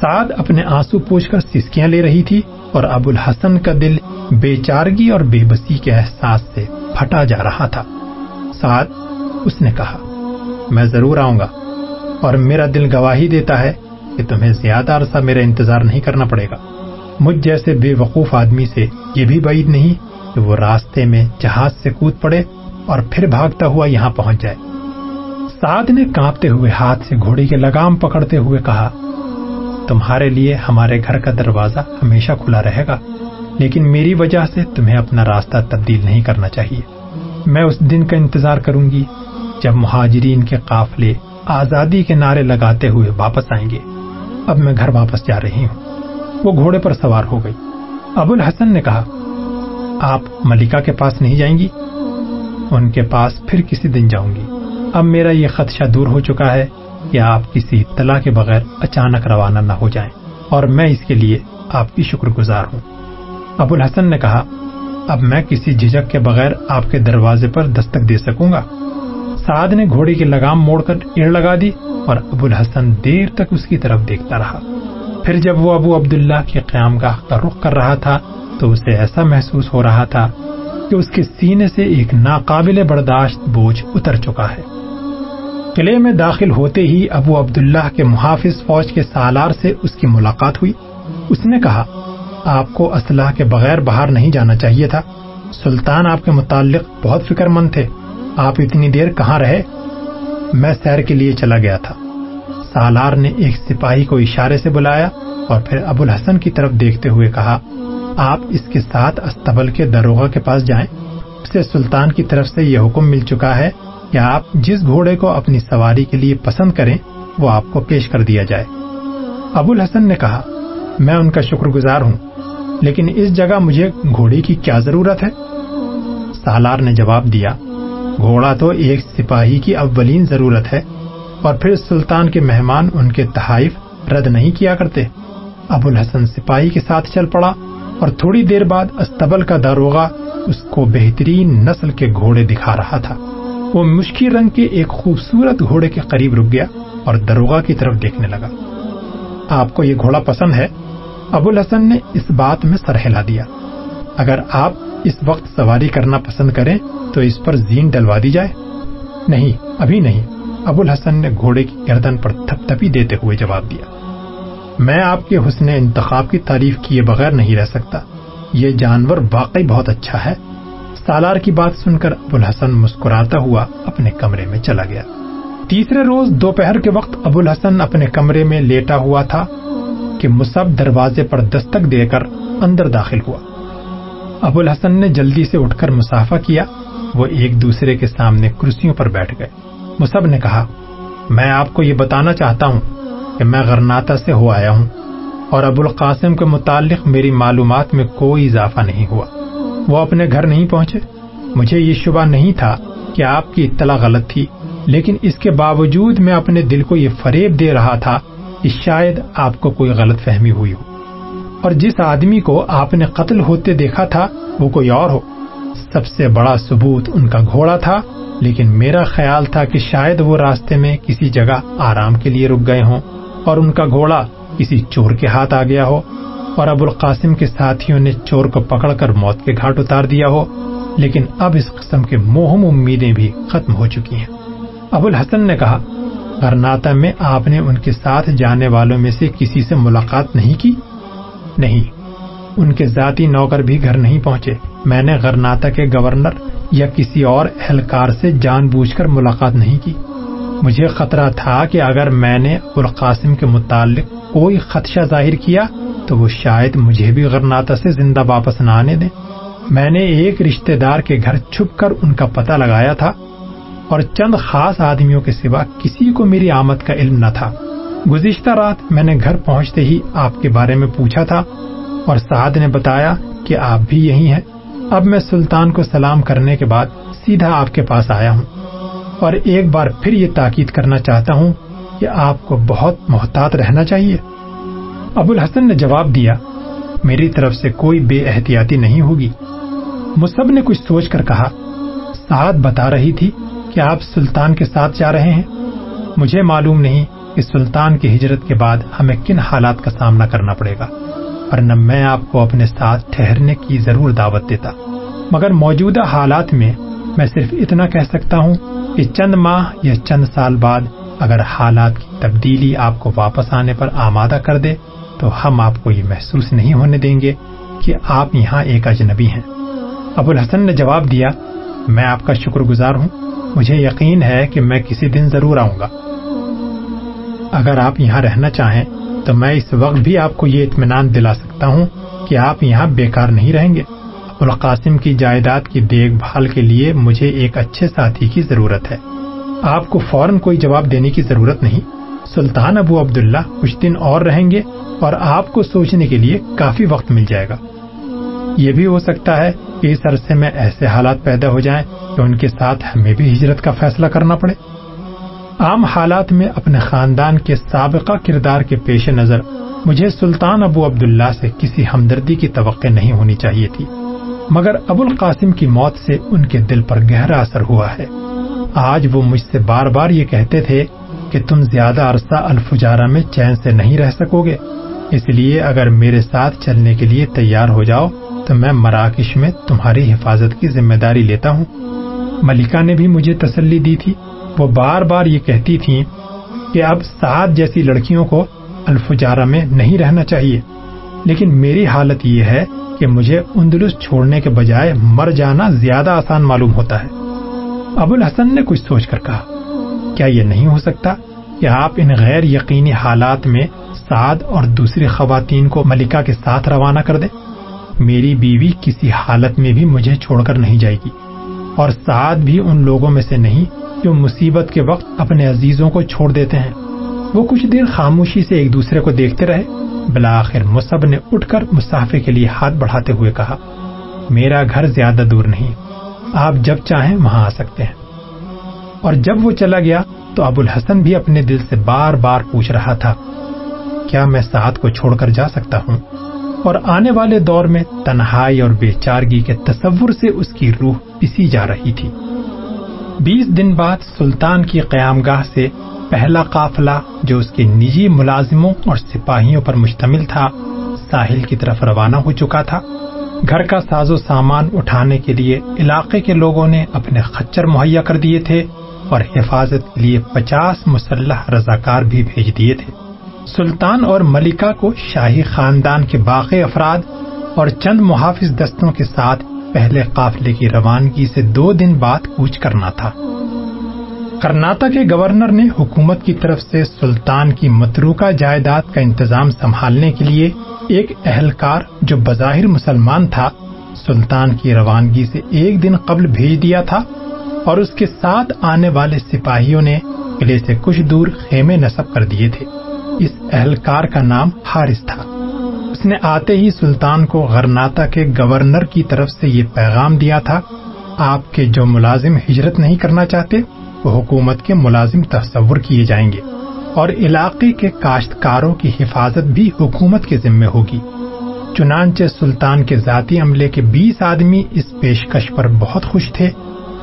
سعد اپنے آنسو پوچھ کر سسکیاں لے رہی تھی اور ابو الحسن کا دل بے چارگی اور بے بسی کے احساس سے پھٹا جا رہا تھا۔ سعد اس نے کہا، میں ضرور آؤں گا اور میرا دل گواہی دیتا ہے کہ تمہیں زیادہ عرصہ میرا انتظار نہیں کرنا پڑے گا۔ مجھ جیسے بے وقوف آدمی سے یہ بھی بعید نہیں کہ وہ راستے میں جہاز سے کود پڑے اور پھر بھاگتا ہوا یہاں پہنچ جائے۔ سعد نے کانپتے ہوئے ہاتھ سے گھوڑی کے لگام پکڑتے ہوئے کہا، تمہارے لیے ہمارے گھر کا دروازہ ہمیشہ کھلا رہے گا۔ لیکن میری وجہ سے تمہیں اپنا راستہ تبدیل نہیں کرنا چاہیے۔ میں اس دن کا انتظار کروں گی جب مہاجرین کے قافلے آزادی کے نعرے لگاتے ہوئے واپس آئیں گے۔ اب میں گھر واپس جا رہی ہوں۔ وہ گھوڑے پر سوار ہو گئی۔ ابو الحسن نے کہا، آپ ملکہ کے پاس نہیں جائیں گی؟ ان کے پاس پھر کسی دن جاؤں گی۔ اب میرا یہ خدشہ دور ہو چکا ہے کہ آپ کسی اطلاع کے بغیر اچانک روانہ نہ ہو جائیں اور میں اس کے لیے آپ کی شکر گزار ہوں۔ ابو الحسن نے کہا، اب میں کسی جھجک کے بغیر آپ کے دروازے پر دستک دے سکوں گا۔ سعد نے گھوڑی کی لگام موڑ کر ایڑ لگا دی اور ابو الحسن دیر تک اس کی طرف دیکھتا رہا۔ پھر جب وہ ابو عبداللہ کے قیام گاہ کا رخ کر رہا تھا تو اسے ایسا محسوس ہو رہا تھا کہ اس کے سینے سے ایک ناقابل برداشت بوجھ اتر چکا ہے۔ قلعے میں داخل ہوتے ہی ابو عبداللہ کے محافظ فوج کے سالار سے اس کی ملاقات ہوئی۔ اس نے کہا آپ کو اسلحہ کے بغیر باہر نہیں جانا چاہیے تھا۔ سلطان آپ کے متعلق بہت فکر مند تھے۔ آپ اتنی دیر کہاں رہے؟ میں سیر کے لیے چلا گیا تھا۔ سالار نے ایک سپاہی کو اشارے سے بلایا اور پھر ابو الحسن کی طرف دیکھتے ہوئے کہا، آپ اس کے ساتھ استبل کے دروغہ کے پاس جائیں۔ اسے سلطان کی طرف سے یہ حکم مل چکا ہے کہ آپ جس گھوڑے کو اپنی سواری کے لیے پسند کریں، وہ آپ کو پیش کر دیا جائے۔ ابو الحسن نے کہا، میں ان کا شکر گزار ہوں۔ لیکن اس جگہ مجھے گھوڑے کی کیا ضرورت ہے؟ سالار نے جواب دیا، گھوڑا تو ایک سپاہی کی اولین ضرورت ہے، اور پھر سلطان کے مہمان ان کے تحائف رد نہیں کیا کرتے۔ ابو الحسن سپاہی کے ساتھ چل پڑا، اور تھوڑی دیر بعد استبل کا داروغہ اس کو بہترین نسل کے گھوڑے دکھا رہا تھا۔ وہ مشکل رنگ کے ایک خوبصورت گھوڑے کے قریب رک گیا اور دروگا کی طرف دیکھنے لگا۔ آپ کو یہ گھوڑا پسند ہے؟ ابو الحسن نے اس بات میں سر ہلا دیا۔ اگر آپ اس وقت سواری کرنا پسند کریں تو اس پر زین ڈلوا دی جائے۔ نہیں، ابھی نہیں۔ ابو الحسن نے گھوڑے کی گردن پر تھپ تھپی دیتے ہوئے جواب دیا۔ میں آپ کے حسن انتخاب کی تعریف کیے بغیر نہیں رہ سکتا۔ یہ جانور واقعی بہت اچھا ہے۔ سالار کی بات سن کر ابو الحسن مسکراتا ہوا اپنے کمرے میں چلا گیا۔ تیسرے روز دوپہر کے وقت ابو الحسن اپنے کمرے میں لیٹا ہوا تھا۔ کہ مصب دروازے پر دستک دے کر اندر داخل ہوا۔ ابو الحسن نے جلدی سے اٹھ کر مسافہ کیا۔ وہ ایک دوسرے کے سامنے کرسیوں پر بیٹھ گئے۔ مصب نے کہا، میں آپ کو یہ بتانا چاہتا ہوں کہ میں غرناتا سے ہو آیا ہوں اور ابو القاسم کے متعلق میری معلومات میں کوئی اضافہ نہیں ہوا۔ وہ اپنے گھر نہیں پہنچے۔ مجھے یہ شبہ نہیں تھا کہ آپ کی اطلاع غلط تھی، لیکن اس کے باوجود میں اپنے دل کو یہ فریب دے رہا تھا کہ شاید آپ کو کوئی غلط فہمی ہوئی ہو۔ اور جس آدمی کو آپ نے قتل ہوتے دیکھا تھا، وہ کوئی اور ہو۔ سب سے بڑا ثبوت ان کا گھوڑا تھا، لیکن میرا خیال تھا کہ شاید وہ راستے میں کسی جگہ آرام کے لیے رک گئے ہوں اور ان کا گھوڑا کسی چور کے ہاتھ آ گیا ہو۔ اور ابو القاسم کے ساتھیوں نے چور کو پکڑ کر موت کے گھاٹ اتار دیا ہو، لیکن اب اس قسم کے موہم امیدیں بھی ختم ہو چکی ہیں۔ ابو الحسن نے کہا غرناتا میں آپ نے ان کے ساتھ جانے والوں میں سے کسی سے ملاقات نہیں کی؟ نہیں۔ ان کے ذاتی نوکر بھی گھر نہیں پہنچے۔ میں نے غرناتا کے گورنر یا کسی اور اہلکار سے جان بوجھ کر ملاقات نہیں کی۔ مجھے خطرہ تھا کہ اگر میں نے القاسم کے متعلق کوئی خدشہ ظاہر کیا تو وہ شاید مجھے بھی غرناتا سے زندہ واپس نہ آنے دیں میں نے ایک رشتہ دار کے گھر چھپ کر ان کا پتہ لگایا تھا۔ اور چند خاص آدمیوں کے سوا کسی کو میری آمد کا علم نہ تھا۔ گزشتہ رات میں نے گھر پہنچتے ہی آپ کے بارے میں پوچھا تھا اور سعد نے بتایا کہ آپ بھی یہی ہیں۔ اب میں سلطان کو سلام کرنے کے بعد سیدھا آپ کے پاس آیا ہوں اور ایک بار پھر یہ تاکید کرنا چاہتا ہوں کہ آپ کو بہت محتاط رہنا چاہیے۔ ابو الحسن نے جواب دیا، میری طرف سے کوئی بے احتیاطی نہیں ہوگی۔ مصب نے کچھ سوچ کر کہا، سعد بتا رہی تھی کہ آپ سلطان کے ساتھ جا رہے ہیں؟ مجھے معلوم نہیں کہ سلطان کی ہجرت کے بعد ہمیں کن حالات کا سامنا کرنا پڑے گا ورنہ میں آپ کو اپنے ساتھ ٹھہرنے کی ضرور دعوت دیتا۔ مگر موجودہ حالات میں میں صرف اتنا کہہ سکتا ہوں کہ چند ماہ یا چند سال بعد اگر حالات کی تبدیلی آپ کو واپس آنے پر آمادہ کر دے، تو ہم آپ کو یہ محسوس نہیں ہونے دیں گے کہ آپ یہاں ایک اجنبی ہیں۔ ابو الحسن نے جواب دیا، میں آپ کا شکر گزار ہوں۔ مجھے یقین ہے کہ میں کسی دن ضرور آؤں گا۔ اگر آپ یہاں رہنا چاہیں، تو میں اس وقت بھی آپ کو یہ اطمینان دلا سکتا ہوں کہ آپ یہاں بیکار نہیں رہیں گے۔ القاسم کی جائیداد کی دیکھ بھال کے لیے مجھے ایک اچھے ساتھی کی ضرورت ہے۔ آپ کو فوراً کوئی جواب دینے کی ضرورت نہیں۔ سلطان ابو عبداللہ کچھ دن اور رہیں گے اور آپ کو سوچنے کے لیے کافی وقت مل جائے گا۔ یہ بھی ہو سکتا ہے کہ اس عرصے میں ایسے حالات پیدا ہو جائیں کہ ان کے ساتھ ہمیں بھی ہجرت کا فیصلہ کرنا پڑے۔ عام حالات میں اپنے خاندان کے سابقہ کردار کے پیش نظر مجھے سلطان ابو عبداللہ سے کسی ہمدردی کی توقع نہیں ہونی چاہیے تھی، مگر ابو القاسم کی موت سے ان کے دل پر گہرا اثر ہوا ہے۔ آج وہ مجھ سے بار بار یہ کہتے تھے کہ تم زیادہ عرصہ الفجارہ میں چین سے نہیں رہ سکو گے، اس لیے اگر میرے ساتھ چلنے کے لیے تیار ہو جاؤ تو میں مراکش میں تمہاری حفاظت کی ذمہ داری لیتا ہوں۔ ملکہ نے بھی مجھے تسلی دی تھی۔ وہ بار بار یہ کہتی تھی کہ اب سات جیسی لڑکیوں کو الفجارہ میں نہیں رہنا چاہیے۔ لیکن میری حالت یہ ہے کہ مجھے اندلس چھوڑنے کے بجائے مر جانا زیادہ آسان معلوم ہوتا ہے۔ ابو الحسن نے کچھ سوچ کر کہا، کیا یہ نہیں ہو سکتا کہ آپ ان غیر یقینی حالات میں سعد اور دوسری خواتین کو ملکہ کے ساتھ روانہ کر دیں؟ میری بیوی کسی حالت میں بھی مجھے چھوڑ کر نہیں جائے گی۔ اور سعد بھی ان لوگوں میں سے نہیں جو مصیبت کے وقت اپنے عزیزوں کو چھوڑ دیتے ہیں۔ وہ کچھ دیر خاموشی سے ایک دوسرے کو دیکھتے رہے۔ بلاخر مصب نے اٹھ کر مسافے کے لیے ہاتھ بڑھاتے ہوئے کہا، میرا گھر زیادہ دور نہیں، آپ جب چاہیں وہاں آ سکتے ہیں۔ اور جب وہ چلا گیا تو ابو الحسن بھی اپنے دل سے بار بار پوچھ رہا تھا، کیا میں ساتھ کو چھوڑ کر جا سکتا ہوں؟ اور آنے والے دور میں تنہائی اور بے چارگی کے تصور سے اس کی روح پسی جا رہی تھی۔ بیس دن بعد سلطان کی قیام گاہ سے پہلا قافلہ جو اس کے نجی ملازموں اور سپاہیوں پر مشتمل تھا، ساحل کی طرف روانہ ہو چکا تھا۔ گھر کا ساز و سامان اٹھانے کے لیے علاقے کے لوگوں نے اپنے خچر مہیا کر دیے تھے اور حفاظت کے لیے پچاس مسلح رضاکار بھی بھیج دیے تھے۔ سلطان اور ملکہ کو شاہی خاندان کے باقی افراد اور چند محافظ دستوں کے ساتھ پہلے قافلے کی روانگی سے دو دن بعد کوچ کرنا تھا۔ کرناٹک کے گورنر نے حکومت کی طرف سے سلطان کی متروکہ جائیداد کا انتظام سنبھالنے کے لیے ایک اہلکار جو بظاہر مسلمان تھا، سلطان کی روانگی سے ایک دن قبل بھیج دیا تھا اور اس کے ساتھ آنے والے سپاہیوں نے قلعے سے کچھ دور خیمے نصب کر دیے تھے۔ اس اہلکار کا نام حارث تھا۔ اس نے آتے ہی سلطان کو غرناتا کے گورنر کی طرف سے یہ پیغام دیا تھا، آپ کے جو ملازم ہجرت نہیں کرنا چاہتے، وہ حکومت کے ملازم تصور کیے جائیں گے۔ اور علاقے کے کاشتکاروں کی حفاظت بھی حکومت کے ذمے ہوگی۔ چنانچہ سلطان کے ذاتی عملے کے بیس آدمی اس پیشکش پر بہت خوش تھے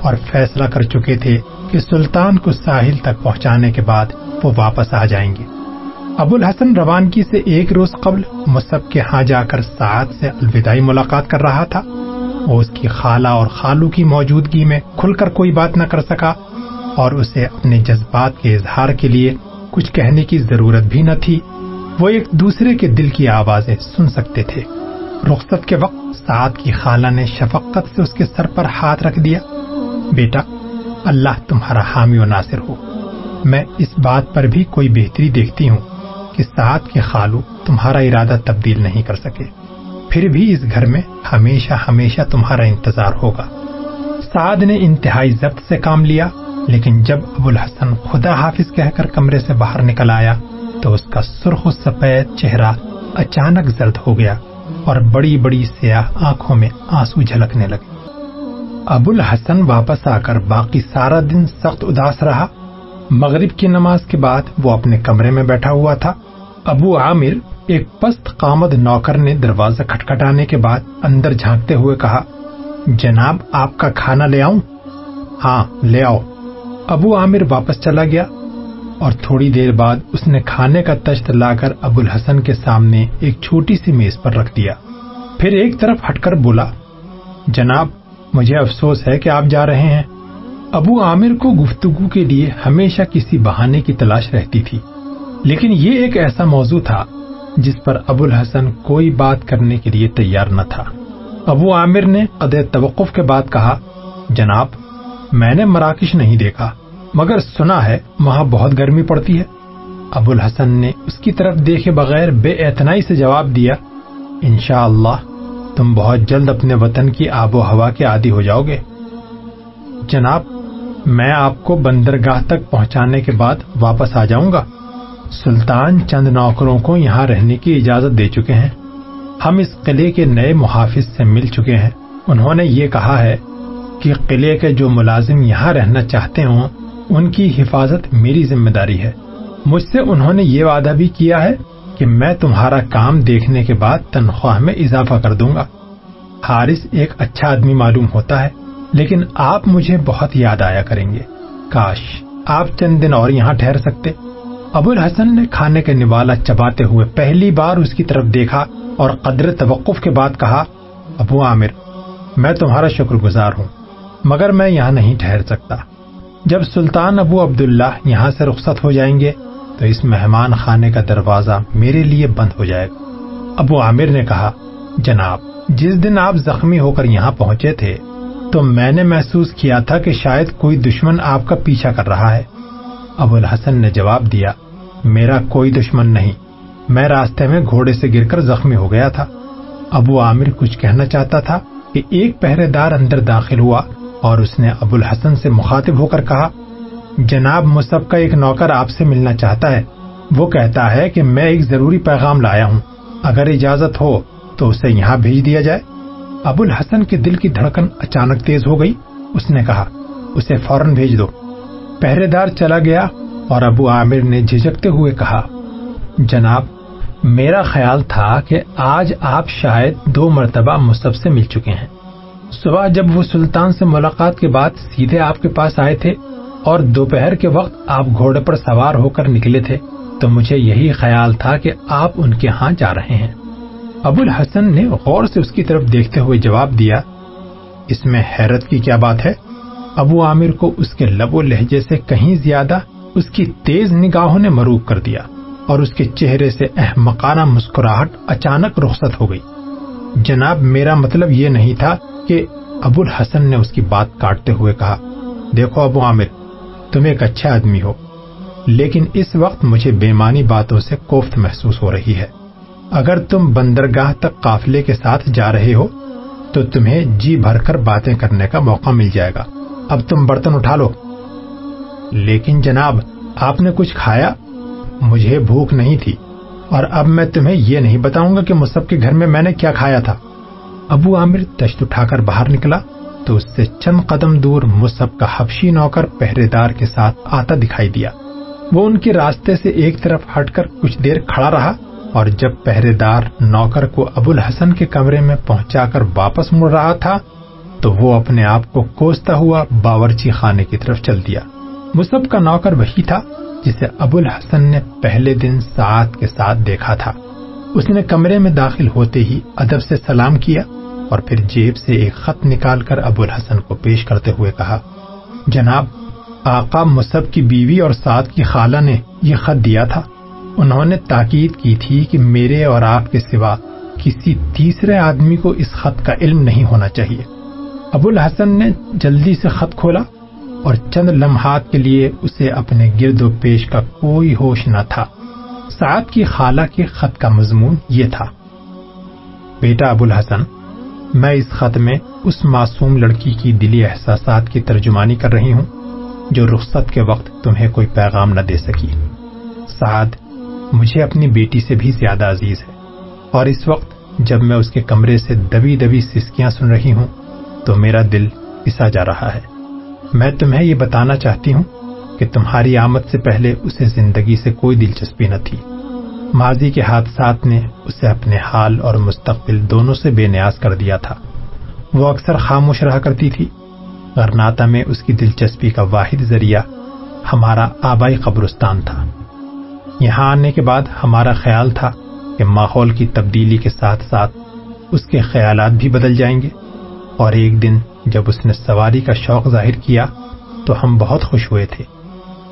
اور فیصلہ کر چکے تھے کہ سلطان کو ساحل تک پہنچانے کے بعد وہ واپس آ جائیں گے۔ ابو الحسن روانگی سے ایک روز قبل مصب کے ہاں جا کر سعد سے الوداعی ملاقات کر رہا تھا۔ وہ اس کی خالہ اور خالو کی موجودگی میں کھل کر کوئی بات نہ کر سکا اور اسے اپنے جذبات کے اظہار کے لیے کچھ کہنے کی ضرورت بھی نہ تھی۔ وہ ایک دوسرے کے دل کی آوازیں سن سکتے تھے۔ رخصت کے وقت سعد کی خالہ نے شفقت سے اس کے سر پر ہاتھ رکھ دیا۔ بیٹا، اللہ تمہارا حامی و ناصر ہو۔ میں اس بات پر بھی کوئی بہتری دیکھتی ہوں۔ کہ سعد کے خالو تمہارا ارادہ تبدیل نہیں کر سکے۔ پھر بھی اس گھر میں ہمیشہ ہمیشہ تمہارا انتظار ہوگا۔ سعد نے انتہائی ضبط سے کام لیا، لیکن جب ابو الحسن خدا حافظ کہہ کر کمرے سے باہر نکل آیا تو اس کا سرخ و سفید چہرہ اچانک زرد ہو گیا اور بڑی بڑی سیاہ آنکھوں میں آنسو جھلکنے لگے۔ ابو الحسن واپس آ کر باقی سارا دن سخت اداس رہا۔ مغرب کی نماز کے بعد وہ اپنے کمرے میں بیٹھا ہوا تھا۔ ابو عامر ایک پست قامد نوکر نے دروازہ کھٹکھٹانے کے بعد اندر جھانکتے ہوئے کہا، جناب، آپ کا کھانا لے آؤں؟ ہاں لے آؤ۔ ابو عامر واپس چلا گیا اور تھوڑی دیر بعد اس نے کھانے کا تشت لا کر ابو الحسن کے سامنے ایک چھوٹی سی میز پر رکھ دیا۔ پھر ایک طرف ہٹ کر بولا، جناب، مجھے افسوس ہے کہ آپ جا رہے ہیں۔ ابو عامر کو گفتگو کے لیے ہمیشہ کسی بہانے کی تلاش رہتی تھی۔ لیکن یہ ایک ایسا موضوع تھا جس پر ابو الحسن کوئی بات کرنے کے لیے تیار نہ تھا۔ ابو عامر نے قدر توقف کے بعد کہا، جناب، میں نے مراکش نہیں دیکھا، مگر سنا ہے وہاں بہت گرمی پڑتی ہے۔ ابو الحسن نے اس کی طرف دیکھے بغیر بے اعتنائی سے جواب دیا، انشاءاللہ اللہ تم بہت جلد اپنے وطن کی آب و ہوا کے عادی ہو جاؤ گے۔ جناب، میں آپ کو بندرگاہ تک پہنچانے کے بعد واپس آ جاؤں گا۔ سلطان چند نوکروں کو یہاں رہنے کی اجازت دے چکے ہیں۔ ہم اس قلعے کے نئے محافظ سے مل چکے ہیں۔ انہوں نے یہ کہا ہے کہ قلعے کے جو ملازم یہاں رہنا چاہتے ہوں، ان کی حفاظت میری ذمہ داری ہے۔ مجھ سے انہوں نے یہ وعدہ بھی کیا ہے کہ میں تمہارا کام دیکھنے کے بعد تنخواہ میں اضافہ کر دوں گا۔ حارث ایک اچھا آدمی معلوم ہوتا ہے، لیکن آپ مجھے بہت یاد آیا کریں گے۔ کاش آپ چند دن اور یہاں ٹھہر سکتے۔ ابو الحسن نے کھانے کا نوالا چباتے ہوئے پہلی بار اس کی طرف دیکھا اور قدر توقف کے بعد کہا، ابو عامر، میں تمہارا شکر گزار ہوں، مگر میں یہاں نہیں ٹھہر سکتا۔ جب سلطان ابو عبداللہ یہاں سے رخصت ہو جائیں گے، تو اس مہمان خانے کا دروازہ میرے لیے بند ہو جائے گا۔ ابو عامر نے کہا، جناب، جس دن آپ زخمی ہو کر یہاں پہنچے تھے، تو میں نے محسوس کیا تھا کہ شاید کوئی دشمن آپ کا پیچھا کر رہا ہے۔ ابو الحسن نے جواب دیا، میرا کوئی دشمن نہیں۔ میں راستے میں گھوڑے سے گر کر زخمی ہو گیا تھا۔ ابو عامر کچھ کہنا چاہتا تھا کہ ایک پہرے دار اندر داخل ہوا اور اس نے ابو الحسن سے مخاطب ہو کر کہا، جناب مصب کا ایک نوکر آپ سے ملنا چاہتا ہے۔ وہ کہتا ہے کہ میں ایک ضروری پیغام لایا ہوں۔ اگر اجازت ہو تو اسے یہاں بھیج دیا جائے۔ ابو الحسن کے دل کی دھڑکن اچانک تیز ہو گئی۔ اس نے کہا، اسے فوراً بھیج دو۔ پہرے دار چلا گیا اور ابو عامر نے جھجکتے ہوئے کہا، جناب، میرا خیال تھا کہ آج آپ شاید دو مرتبہ مصب سے مل چکے ہیں۔ صبح جب وہ سلطان سے ملاقات کے بعد سیدھے آپ کے پاس آئے تھے اور دوپہر کے وقت آپ گھوڑے پر سوار ہو کر نکلے تھے، تو مجھے یہی خیال تھا کہ آپ ان کے ہاں جا رہے ہیں۔ ابو الحسن نے غور سے اس کی طرف دیکھتے ہوئے جواب دیا، اس میں حیرت کی کیا بات ہے؟ ابو عامر کو اس کے لب و لہجے سے کہیں زیادہ اس کی تیز نگاہوں نے مروب کر دیا اور اس کے چہرے سے احمقانہ مسکراہٹ اچانک رخصت ہو گئی۔ جناب، میرا مطلب یہ نہیں تھا کہ ابو الحسن نے اس کی بات کاٹتے ہوئے کہا، دیکھو ابو عامر، تم ایک اچھا آدمی ہو، لیکن اس وقت مجھے بےمانی باتوں سے کوفت محسوس ہو رہی ہے۔ اگر تم بندرگاہ تک قافلے کے ساتھ جا رہے ہو، تو تمہیں جی بھر کر باتیں کرنے کا موقع مل جائے گا۔ اب تم برتن اٹھا لو۔ لیکن جناب، آپ نے کچھ کھایا؟ مجھے بھوک نہیں تھی۔ اور اب میں تمہیں یہ نہیں بتاؤں گا کہ مصب کے گھر میں میں نے کیا کھایا تھا۔ ابو عامر تشت اٹھا کر باہر نکلا تو اس سے چند قدم دور مصب کا حفشی نوکر پہرے دار کے ساتھ آتا دکھائی دیا۔ وہ ان کے راستے سے ایک طرف ہٹ کر کچھ دیر کھڑا رہا اور جب پہرے دار نوکر کو ابو الحسن کے کمرے میں پہنچا کر واپس مڑ رہا تھا تو وہ اپنے آپ کو کوستا ہوا باورچی خانے کی طرف چل دیا۔ مصب کا نوکر وہی تھا جسے ابو الحسن نے پہلے دن ساتھ کے ساتھ دیکھا تھا۔ اس نے کمرے میں داخل ہوتے ہی ادب سے سلام کیا اور پھر جیب سے ایک خط نکال کر ابو الحسن کو پیش کرتے ہوئے کہا، جناب، آقا مصب کی بیوی اور ساتھ کی خالہ نے یہ خط دیا تھا۔ انہوں نے تاکید کی تھی کہ میرے اور آپ کے سوا کسی تیسرے آدمی کو اس خط کا علم نہیں ہونا چاہیے۔ ابو الحسن نے جلدی سے خط کھولا اور چند لمحات کے لیے اسے اپنے گرد و پیش کا کوئی ہوش نہ تھا۔ سعد کی خالہ کے خط کا مضمون یہ تھا۔ بیٹا ابو الحسن میں اس خط میں اس معصوم لڑکی کی دلی احساسات کی ترجمانی کر رہی ہوں جو رخصت کے وقت تمہیں کوئی پیغام نہ دے سکی۔ سعد، مجھے اپنی بیٹی سے بھی زیادہ عزیز ہے اور اس وقت جب میں اس کے کمرے سے دبی دبی سسکیاں سن رہی ہوں تو میرا دل پسا جا رہا ہے۔ میں تمہیں یہ بتانا چاہتی ہوں کہ تمہاری آمد سے پہلے اسے زندگی سے کوئی دلچسپی نہ تھی۔ ماضی کے حادثات نے اسے اپنے حال اور مستقبل دونوں سے بے نیاز کر دیا تھا۔ وہ اکثر خاموش رہا کرتی تھی۔ غرناتا میں اس کی دلچسپی کا واحد ذریعہ ہمارا آبائی قبرستان تھا۔ یہاں آنے کے بعد ہمارا خیال تھا کہ ماحول کی تبدیلی کے ساتھ ساتھ اس کے خیالات بھی بدل جائیں گے۔ اور ایک دن جب اس نے سواری کا شوق ظاہر کیا تو ہم بہت خوش ہوئے تھے۔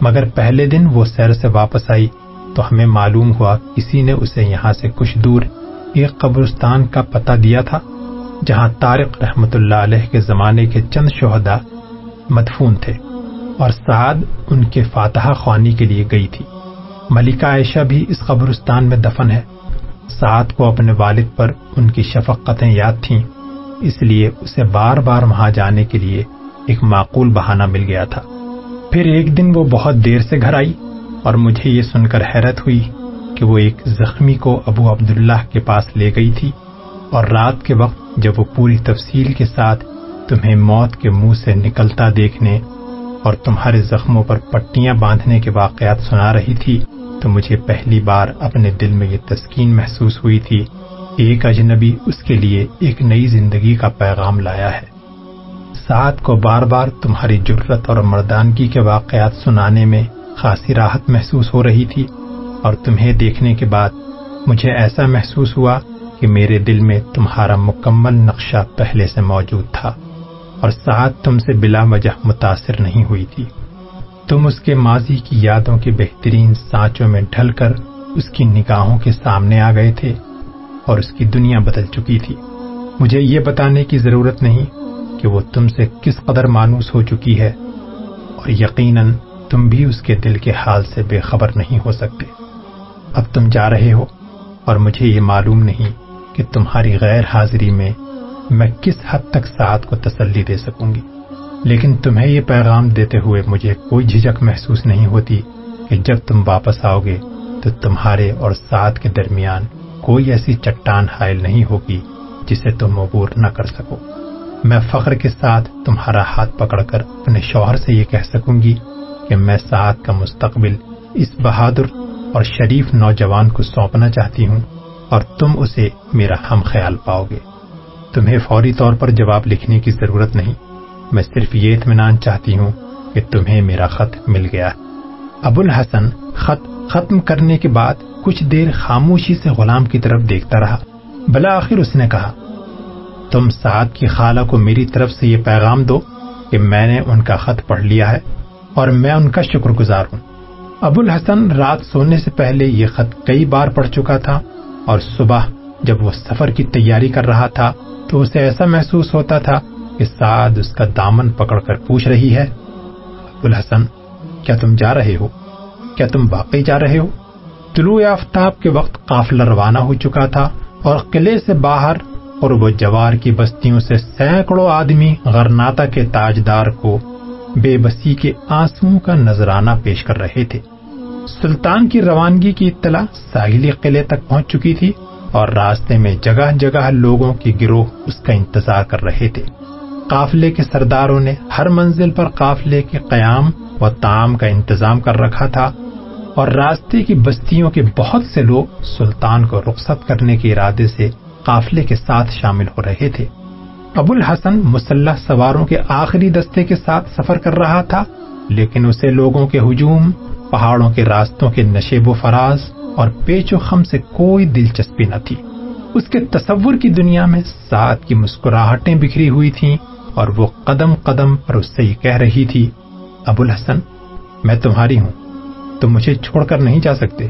مگر پہلے دن وہ سیر سے واپس آئی تو ہمیں معلوم ہوا کسی نے اسے یہاں سے کچھ دور ایک قبرستان کا پتہ دیا تھا، جہاں طارق رحمت اللہ علیہ کے زمانے کے چند شہدا مدفون تھے اور سعد ان کے فاتحہ خوانی کے لیے گئی تھی۔ ملکہ عائشہ بھی اس قبرستان میں دفن ہے۔ سعد کو اپنے والد پر ان کی شفقتیں یاد تھیں۔ اس لیے اسے بار بار وہاں جانے کے لیے ایک معقول بہانہ مل گیا تھا۔ پھر ایک دن وہ بہت دیر سے گھر آئی اور مجھے یہ سن کر حیرت ہوئی کہ وہ ایک زخمی کو ابو عبداللہ کے پاس لے گئی تھی اور رات کے وقت جب وہ پوری تفصیل کے ساتھ تمہیں موت کے منہ سے نکلتا دیکھنے اور تمہارے زخموں پر پٹیاں باندھنے کے واقعات سنا رہی تھی تو مجھے پہلی بار اپنے دل میں یہ تسکین محسوس ہوئی تھی ایک اجنبی اس کے لیے ایک نئی زندگی کا پیغام لایا ہے۔ ساتھ کو بار بار تمہاری جرت اور مردانگی کے واقعات سنانے میں خاصی راحت محسوس ہو رہی تھی اور تمہیں دیکھنے کے بعد مجھے ایسا محسوس ہوا کہ میرے دل میں تمہارا مکمل نقشہ پہلے سے موجود تھا اور ساتھ تم سے بلا وجہ متاثر نہیں ہوئی تھی۔ تم اس کے ماضی کی یادوں کے بہترین سانچوں میں ڈھل کر اس کی نگاہوں کے سامنے آ گئے تھے۔ اور اس کی دنیا بدل چکی تھی۔ مجھے یہ بتانے کی ضرورت نہیں کہ وہ تم سے کس قدر مانوس ہو چکی ہے، اور یقیناً تم بھی اس کے دل کے حال سے بے خبر نہیں ہو سکتے۔ اب تم جا رہے ہو، اور مجھے یہ معلوم نہیں کہ تمہاری غیر حاضری میں میں کس حد تک ساتھ کو تسلی دے سکوں گی۔ لیکن تمہیں یہ پیغام دیتے ہوئے مجھے کوئی جھجک محسوس نہیں ہوتی کہ جب تم واپس آؤ گے تو تمہارے اور ساتھ کے درمیان کوئی ایسی چٹان حائل نہیں ہوگی جسے تم عبور نہ کر سکو۔ میں فخر کے ساتھ تمہارا ہاتھ پکڑ کر اپنے شوہر سے یہ کہہ سکوں گی کہ میں ساتھ کا مستقبل اس بہادر اور شریف نوجوان کو سونپنا چاہتی ہوں اور تم اسے میرا ہم خیال پاؤ گے۔ تمہیں فوری طور پر جواب لکھنے کی ضرورت نہیں۔ میں صرف یہ اطمینان چاہتی ہوں کہ تمہیں میرا خط مل گیا۔ ابو الحسن خط ختم کرنے کے بعد کچھ دیر خاموشی سے غلام کی طرف دیکھتا رہا۔ بلاخر اس نے کہا، تم سعد کی خالہ کو میری طرف سے یہ پیغام دو کہ میں نے ان کا خط پڑھ لیا ہے اور میں ان کا شکر گزار ہوں۔ ابو الحسن رات سونے سے پہلے یہ خط کئی بار پڑھ چکا تھا اور صبح جب وہ سفر کی تیاری کر رہا تھا تو اسے ایسا محسوس ہوتا تھا کہ سعد اس کا دامن پکڑ کر پوچھ رہی ہے، ابو الحسن، کیا تم جا رہے ہو؟ کیا تم واقعی جا رہے ہو؟ طلوع آفتاب کے وقت قافلہ روانہ ہو چکا تھا اور قلعے سے باہر اور وہ جوار کی بستیوں سے سینکڑوں آدمی غرناتا کے تاجدار کو بے بسی کے آنسو کا نذرانہ پیش کر رہے تھے۔ سلطان کی روانگی کی اطلاع ساحلی قلعے تک پہنچ چکی تھی اور راستے میں جگہ جگہ لوگوں کی گروہ اس کا انتظار کر رہے تھے۔ قافلے کے سرداروں نے ہر منزل پر قافلے کے قیام و تام کا انتظام کر رکھا تھا اور راستے کی بستیوں کے بہت سے لوگ سلطان کو رخصت کرنے کے ارادے سے قافلے کے ساتھ شامل ہو رہے تھے۔ ابو الحسن مسلح سواروں کے آخری دستے کے ساتھ سفر کر رہا تھا، لیکن اسے لوگوں کے ہجوم، پہاڑوں کے راستوں کے نشیب و فراز اور پیچ و خم سے کوئی دلچسپی نہ تھی۔ اس کے تصور کی دنیا میں ساتھ کی مسکراہٹیں بکھری ہوئی تھیں اور وہ قدم قدم پر اس سے یہ کہہ رہی تھی، ابو الحسن، میں تمہاری ہوں۔ تم مجھے چھوڑ کر نہیں جا سکتے۔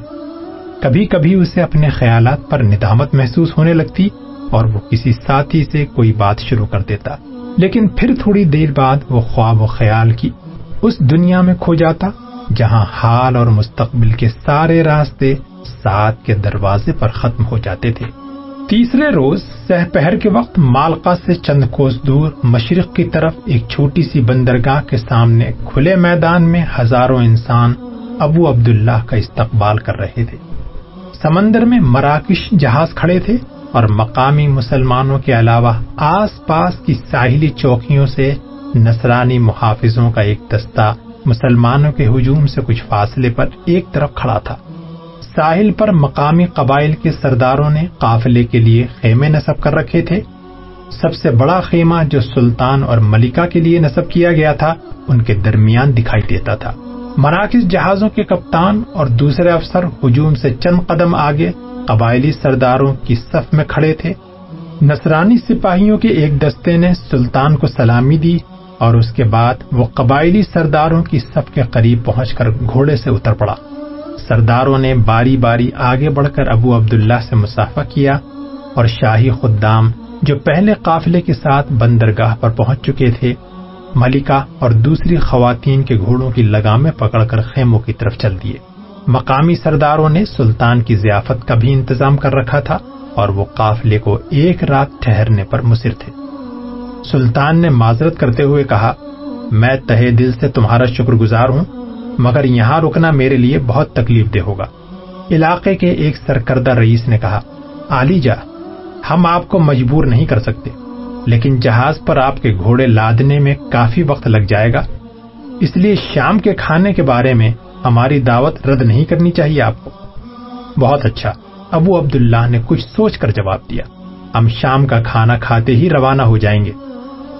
کبھی کبھی اسے اپنے خیالات پر ندامت محسوس ہونے لگتی اور وہ کسی ساتھی سے کوئی بات شروع کر دیتا۔ لیکن پھر تھوڑی دیر بعد وہ خواب و خیال کی اس دنیا میں کھو جاتا، جہاں حال اور مستقبل کے سارے راستے ساتھ کے دروازے پر ختم ہو جاتے تھے۔ تیسرے روز سہ پہر کے وقت مالکا سے چند کوس دور مشرق کی طرف ایک چھوٹی سی بندرگاہ کے سامنے کھلے میدان میں ہزاروں انسان ابو عبداللہ کا استقبال کر رہے تھے۔ سمندر میں مراکش جہاز کھڑے تھے اور مقامی مسلمانوں کے علاوہ آس پاس کی ساحلی چوکیوں سے نصرانی محافظوں کا ایک دستہ مسلمانوں کے ہجوم سے کچھ فاصلے پر ایک طرف کھڑا تھا۔ ساحل پر مقامی قبائل کے سرداروں نے قافلے کے لیے خیمے نصب کر رکھے تھے۔ سب سے بڑا خیمہ جو سلطان اور ملکہ کے لیے نصب کیا گیا تھا، ان کے درمیان دکھائی دیتا تھا۔ مراکز جہازوں کے کپتان اور دوسرے افسر ہجوم سے چند قدم آگے قبائلی سرداروں کی صف میں کھڑے تھے۔ نصرانی سپاہیوں کے ایک دستے نے سلطان کو سلامی دی اور اس کے بعد وہ قبائلی سرداروں کی صف کے قریب پہنچ کر گھوڑے سے اتر پڑا۔ سرداروں نے باری باری آگے بڑھ کر ابو عبداللہ سے مسافہ کیا اور شاہی خدام جو پہلے قافلے کے ساتھ بندرگاہ پر پہنچ چکے تھے ملکہ اور دوسری خواتین کے گھوڑوں کی لگامیں پکڑ کر خیموں کی طرف چل دیے۔ مقامی سرداروں نے سلطان کی ضیافت کا بھی انتظام کر رکھا تھا اور وہ قافلے کو ایک رات ٹھہرنے پر مصر تھے۔ سلطان نے معذرت کرتے ہوئے کہا، میں تہے دل سے تمہارا شکر گزار ہوں، مگر یہاں رکنا میرے لیے بہت تکلیف دہ ہوگا۔ علاقے کے ایک سرکردہ رئیس نے کہا علی جا، ہم آپ کو مجبور نہیں کر سکتے۔ لیکن جہاز پر آپ کے گھوڑے لادنے میں کافی وقت لگ جائے گا۔ اس لیے شام کے کھانے کے بارے میں ہماری دعوت رد نہیں کرنی چاہیے آپ کو۔ بہت اچھا۔ ابو عبداللہ نے کچھ سوچ کر جواب دیا۔ ہم شام کا کھانا کھاتے ہی روانہ ہو جائیں گے۔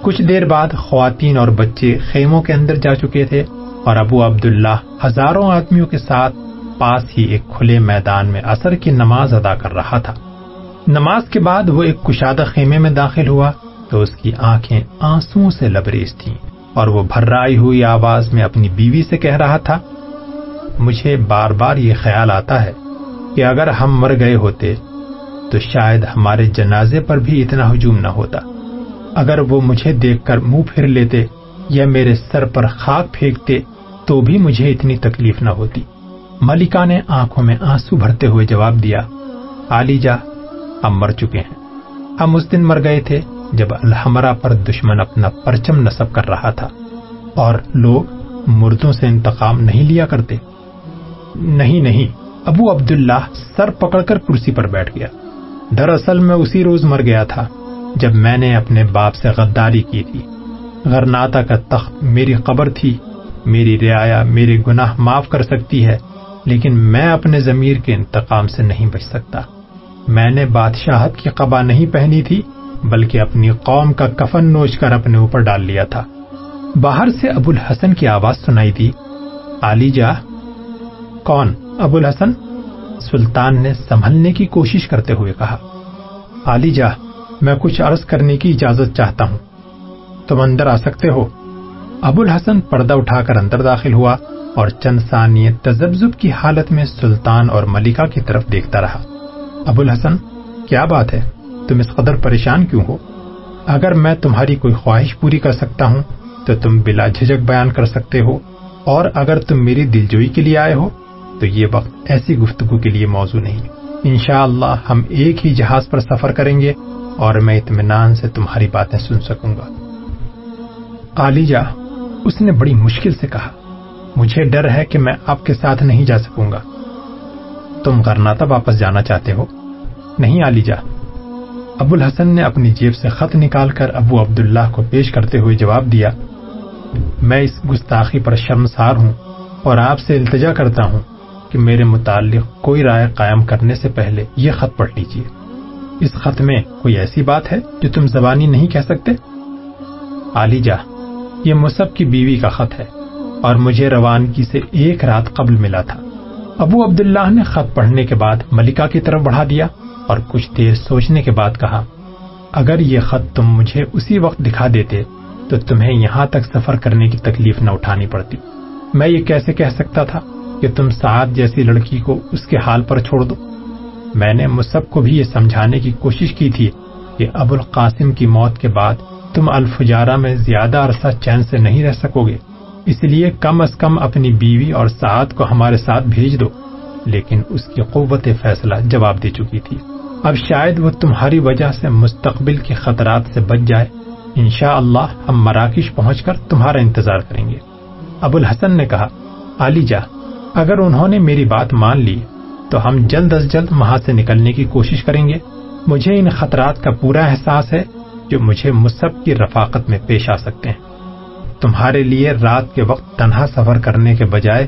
کچھ دیر بعد خواتین اور بچے خیموں کے اندر جا چکے تھے اور ابو عبداللہ ہزاروں آدمیوں کے ساتھ پاس ہی ایک کھلے میدان میں اثر کی نماز ادا کر رہا تھا۔ نماز کے بعد وہ ایک کشادہ خیمے میں داخل ہوا۔ تو اس کی آنکھیں آنسو سے لبریز تھیں اور وہ بھرائی ہوئی آواز میں اپنی بیوی سے کہہ رہا تھا، مجھے بار بار یہ خیال آتا ہے کہ اگر ہم مر گئے ہوتے تو شاید ہمارے جنازے پر بھی اتنا ہجوم نہ ہوتا۔ اگر وہ مجھے دیکھ کر منہ پھر لیتے یا میرے سر پر خاک پھینکتے تو بھی مجھے اتنی تکلیف نہ ہوتی۔ ملکہ نے آنکھوں میں آنسو بھرتے ہوئے جواب دیا علی جا ہم مر چکے ہیں۔ ہم اس دن مر گئے تھے جب الحمرہ پر دشمن اپنا پرچم نصب کر رہا تھا اور لوگ مردوں سے انتقام نہیں لیا کرتے۔ نہیں نہیں، ابو عبداللہ سر پکڑ کر کرسی پر بیٹھ گیا۔ دراصل میں اسی روز مر گیا تھا جب میں نے اپنے باپ سے غداری کی تھی۔ غرناتا کا تخت میری قبر تھی، میری رعایا، میرے گناہ معاف کر سکتی ہے، لیکن میں اپنے ضمیر کے انتقام سے نہیں بچ سکتا۔ میں نے بادشاہت کی قبا نہیں پہنی تھی بلکہ اپنی قوم کا کفن نوچ کر اپنے اوپر ڈال لیا تھا۔ باہر سے ابو الحسن کی آواز سنائی دی۔ علی جا، کون؟ ابو الحسن؟ سلطان نے سنبھلنے کی کوشش کرتے ہوئے کہا۔ علی جا، میں کچھ عرض کرنے کی اجازت چاہتا ہوں۔ تم اندر آ سکتے ہو۔ ابو الحسن پردہ اٹھا کر اندر داخل ہوا اور چند ثانیے تجبزب کی حالت میں سلطان اور ملکہ کی طرف دیکھتا رہا۔ ابو الحسن، کیا بات ہے؟ تم اس قدر پریشان کیوں ہو؟ اگر میں تمہاری کوئی خواہش پوری کر سکتا ہوں، تو تم بلا جھجک بیان کر سکتے ہو۔ اور اگر تم میری دلجوئی کے لیے آئے ہو، تو یہ وقت ایسی گفتگو کے لیے موضوع نہیں۔ انشاءاللہ اللہ ہم ایک ہی جہاز پر سفر کریں گے اور میں اطمینان سے تمہاری باتیں سن سکوں گا۔ جا اس نے بڑی مشکل سے کہا، مجھے ڈر ہے کہ میں آپ کے ساتھ نہیں جا سکوں گا۔ تم کرناتا واپس جانا چاہتے ہو؟ نہیں آلیجا ابو الحسن نے اپنی جیب سے خط نکال کر ابو عبداللہ کو پیش کرتے ہوئے جواب دیا، میں اس گستاخی پر شرمسار ہوں اور آپ سے التجا کرتا ہوں کہ میرے متعلق کوئی رائے قائم کرنے سے پہلے یہ خط پڑھ لیجیے اس خط میں کوئی ایسی بات ہے جو تم زبانی نہیں کہہ سکتے؟ علی جا یہ مصب کی بیوی کا خط ہے اور مجھے روانگی سے ایک رات قبل ملا تھا۔ ابو عبداللہ نے خط پڑھنے کے بعد ملکہ کی طرف بڑھا دیا۔ اور کچھ دیر سوچنے کے بعد کہا، اگر یہ خط تم مجھے اسی وقت دکھا دیتے تو تمہیں یہاں تک سفر کرنے کی تکلیف نہ اٹھانی پڑتی۔ میں یہ کیسے کہہ سکتا تھا کہ تم سعد جیسی لڑکی کو اس کے حال پر چھوڑ دو؟ میں نے مصب کو بھی یہ سمجھانے کی کوشش کی تھی کہ ابو القاسم کی موت کے بعد تم الفجارہ میں زیادہ عرصہ چین سے نہیں رہ سکو گے۔ اس لیے کم از کم اپنی بیوی اور سعد کو ہمارے ساتھ بھیج دو۔ لیکن اس کی قوت فیصلہ جواب دے چکی تھی۔ اب شاید وہ تمہاری وجہ سے مستقبل کے خطرات سے بچ جائے۔ انشاء اللہ ہم مراکش پہنچ کر تمہارا انتظار کریں گے۔ ابو الحسن نے کہا علی جا، اگر انہوں نے میری بات مان لی، تو ہم جلد از جلد وہاں سے نکلنے کی کوشش کریں گے۔ مجھے ان خطرات کا پورا احساس ہے جو مجھے مصب کی رفاقت میں پیش آ سکتے ہیں۔ تمہارے لیے رات کے وقت تنہا سفر کرنے کے بجائے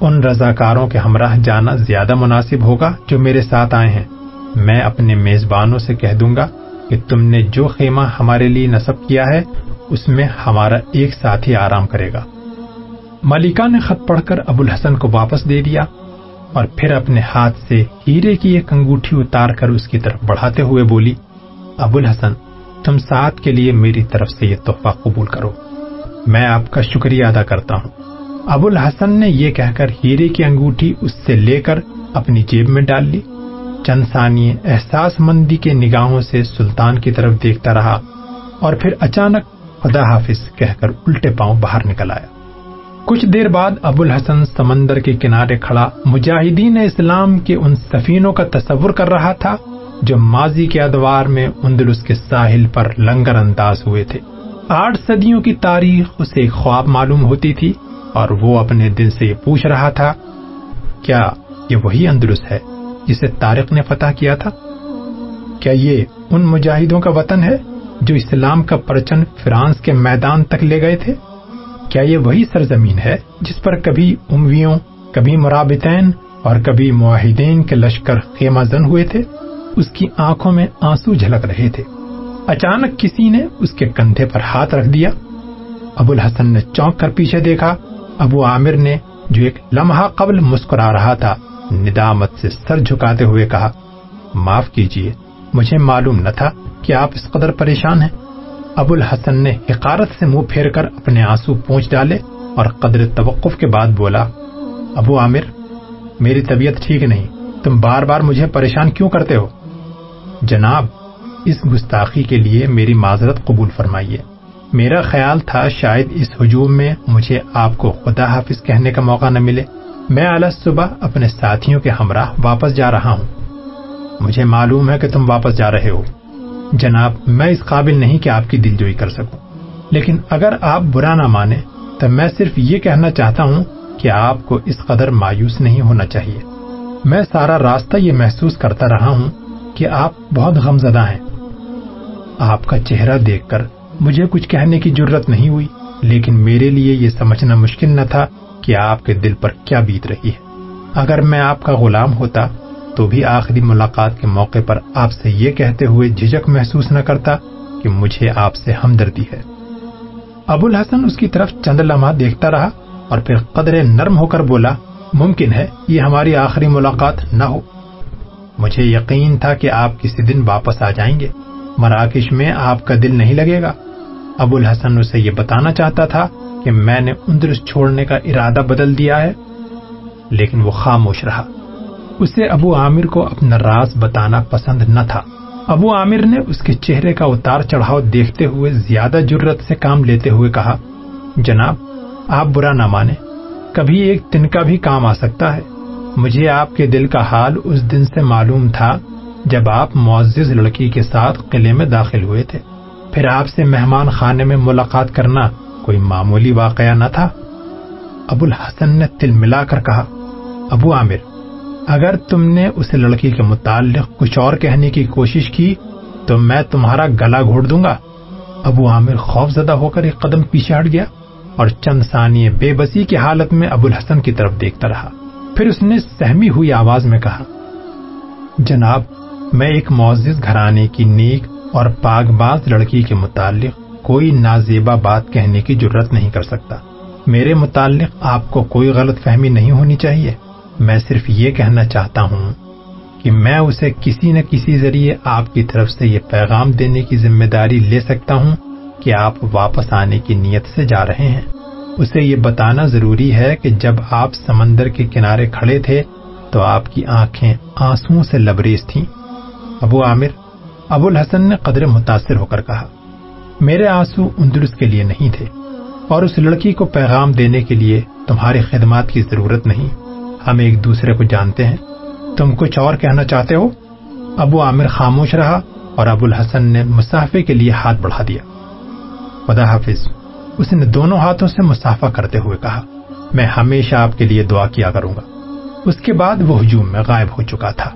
ان رضاکاروں کے ہمراہ جانا زیادہ مناسب ہوگا جو میرے ساتھ آئے ہیں۔ میں اپنے میزبانوں سے کہہ دوں گا کہ تم نے جو خیمہ ہمارے لیے نصب کیا ہے، اس میں ہمارا ایک ساتھی آرام کرے گا۔ ملکہ نے خط پڑھ کر ابو الحسن کو واپس دے دیا اور پھر اپنے ہاتھ سے ہیرے کی ایک انگوٹھی اتار کر اس کی طرف بڑھاتے ہوئے بولی ابو الحسن تم ساتھ کے لیے میری طرف سے یہ تحفہ قبول کرو۔ میں آپ کا شکریہ ادا کرتا ہوں۔ ابو الحسن نے یہ کہہ کر ہیرے کی انگوٹھی اس سے لے کر اپنی جیب میں ڈال لی۔ چند ثانیے احساس مندی کے نگاہوں سے سلطان کی طرف دیکھتا رہا اور پھر اچانک خدا حافظ کہہ کر الٹے پاؤں باہر نکل آیا۔ کچھ دیر بعد ابو الحسن سمندر کے کنارے کھڑا مجاہدین اسلام کے ان سفینوں کا تصور کر رہا تھا جو ماضی کے ادوار میں اندلس کے ساحل پر لنگر انداز ہوئے تھے۔ آٹھ صدیوں کی تاریخ اسے ایک خواب معلوم ہوتی تھی اور وہ اپنے دل سے یہ پوچھ رہا تھا، کیا یہ وہی اندلس ہے جسے تارق نے فتح کیا تھا؟ کیا یہ ان مجاہدوں کا وطن ہے جو اسلام کا پرچن فرانس کے میدان تک لے گئے تھے؟ کیا یہ وہی سرزمین ہے جس پر کبھی امویوں، کبھی مرابطین اور کبھی معاہدین کے لشکر خیمہ زن ہوئے تھے؟ اس کی آنکھوں میں آنسو جھلک رہے تھے۔ اچانک کسی نے اس کے کندھے پر ہاتھ رکھ دیا۔ ابو الحسن نے چونک کر پیچھے دیکھا۔ ابو عامر نے جو ایک لمحہ قبل مسکرا رہا تھا ندامت سے سر جھکاتے ہوئے کہا، معاف کیجیے مجھے معلوم نہ تھا کہ آپ اس قدر پریشان ہیں. ابو الحسن نے حقارت سے منہ پھیر کر اپنے آنسو پونچھ ڈالے اور قدر توقف کے بعد بولا، ابو عامر، میری طبیعت ٹھیک نہیں، تم بار بار مجھے پریشان کیوں کرتے ہو؟ جناب، اس گستاخی کے لیے میری معذرت قبول فرمائیے، میرا خیال تھا شاید اس ہجوم میں مجھے آپ کو خدا حافظ کہنے کا موقع نہ ملے میں اعلی صبح اپنے ساتھیوں کے ہمراہ واپس جا رہا ہوں۔ مجھے معلوم ہے کہ تم واپس جا رہے ہو۔ جناب، میں اس قابل نہیں کہ آپ کی دل جوئی کر سکوں۔ لیکن اگر آپ برا نہ مانے تو میں صرف یہ کہنا چاہتا ہوں کہ آپ کو اس قدر مایوس نہیں ہونا چاہیے۔ میں سارا راستہ یہ محسوس کرتا رہا ہوں کہ آپ بہت غمزدہ ہیں۔ آپ کا چہرہ دیکھ کر مجھے کچھ کہنے کی ضرورت نہیں ہوئی، لیکن میرے لیے یہ سمجھنا مشکل نہ تھا کہ آپ کے دل پر کیا بیت رہی ہے۔ اگر میں آپ کا غلام ہوتا، تو بھی آخری ملاقات کے موقع پر آپ سے یہ کہتے ہوئے جھجک محسوس نہ کرتا کہ مجھے آپ سے ہمدردی ہے۔ ابو الحسن اس کی طرف چند لمحہ دیکھتا رہا اور پھر قدر نرم ہو کر بولا، ممکن ہے یہ ہماری آخری ملاقات نہ ہو۔ مجھے یقین تھا کہ آپ کسی دن واپس آ جائیں گے۔ مراکش میں آپ کا دل نہیں لگے گا۔ ابو الحسن اسے یہ بتانا چاہتا تھا کہ میں نے اندرس چھوڑنے کا ارادہ بدل دیا ہے، لیکن وہ خاموش رہا۔ اسے ابو عامر کو اپنا راز بتانا پسند نہ تھا۔ ابو عامر نے اس کے چہرے کا اتار چڑھاؤ دیکھتے ہوئے زیادہ جرت سے کام لیتے ہوئے کہا، جناب، آپ برا نہ مانے کبھی ایک تنکا بھی کام آ سکتا ہے۔ مجھے آپ کے دل کا حال اس دن سے معلوم تھا جب آپ معزز لڑکی کے ساتھ قلعے میں داخل ہوئے تھے۔ پھر آپ سے مہمان خانے میں ملاقات کرنا کوئی معمولی واقعہ نہ تھا؟ ابو الحسن نے تل ملا کر کہا، ابو عامر، اگر تم نے اس لڑکی کے متعلق کچھ اور کہنے کی کوشش کی، تو میں تمہارا گلا گھوڑ دوں گا۔ ابو عامر خوف زدہ ہو کر ایک قدم پیچھے ہٹ گیا اور چند ثانیے بے بسی کی حالت میں ابو الحسن کی طرف دیکھتا رہا۔ پھر اس نے سہمی ہوئی آواز میں کہا، جناب، میں ایک معزز گھرانے کی نیک اور پاک باز لڑکی کے متعلق کوئی نازیبا بات کہنے کی ضرورت نہیں کر سکتا۔ میرے متعلق آپ کو کوئی غلط فہمی نہیں ہونی چاہیے۔ میں صرف یہ کہنا چاہتا ہوں کہ میں اسے کسی نہ کسی ذریعے آپ کی طرف سے یہ پیغام دینے کی ذمہ داری لے سکتا ہوں کہ آپ واپس آنے کی نیت سے جا رہے ہیں۔ اسے یہ بتانا ضروری ہے کہ جب آپ سمندر کے کنارے کھڑے تھے تو آپ کی آنکھیں آنسو سے لبریز تھیں۔ ابو عامر ابو الحسن نے قدر متاثر ہو کر کہا، میرے آنسو اندرس کے لیے نہیں تھے اور اس لڑکی کو پیغام دینے کے لیے تمہاری خدمات کی ضرورت نہیں۔ ہم ایک دوسرے کو جانتے ہیں۔ تم کچھ اور کہنا چاہتے ہو؟ ابو عامر خاموش رہا اور ابو الحسن نے مسافے کے لیے ہاتھ بڑھا دیا۔ خدا حافظ! اس نے دونوں ہاتھوں سے مسافہ کرتے ہوئے کہا، میں ہمیشہ آپ کے لیے دعا کیا کروں گا۔ اس کے بعد وہ ہجوم میں غائب ہو چکا تھا۔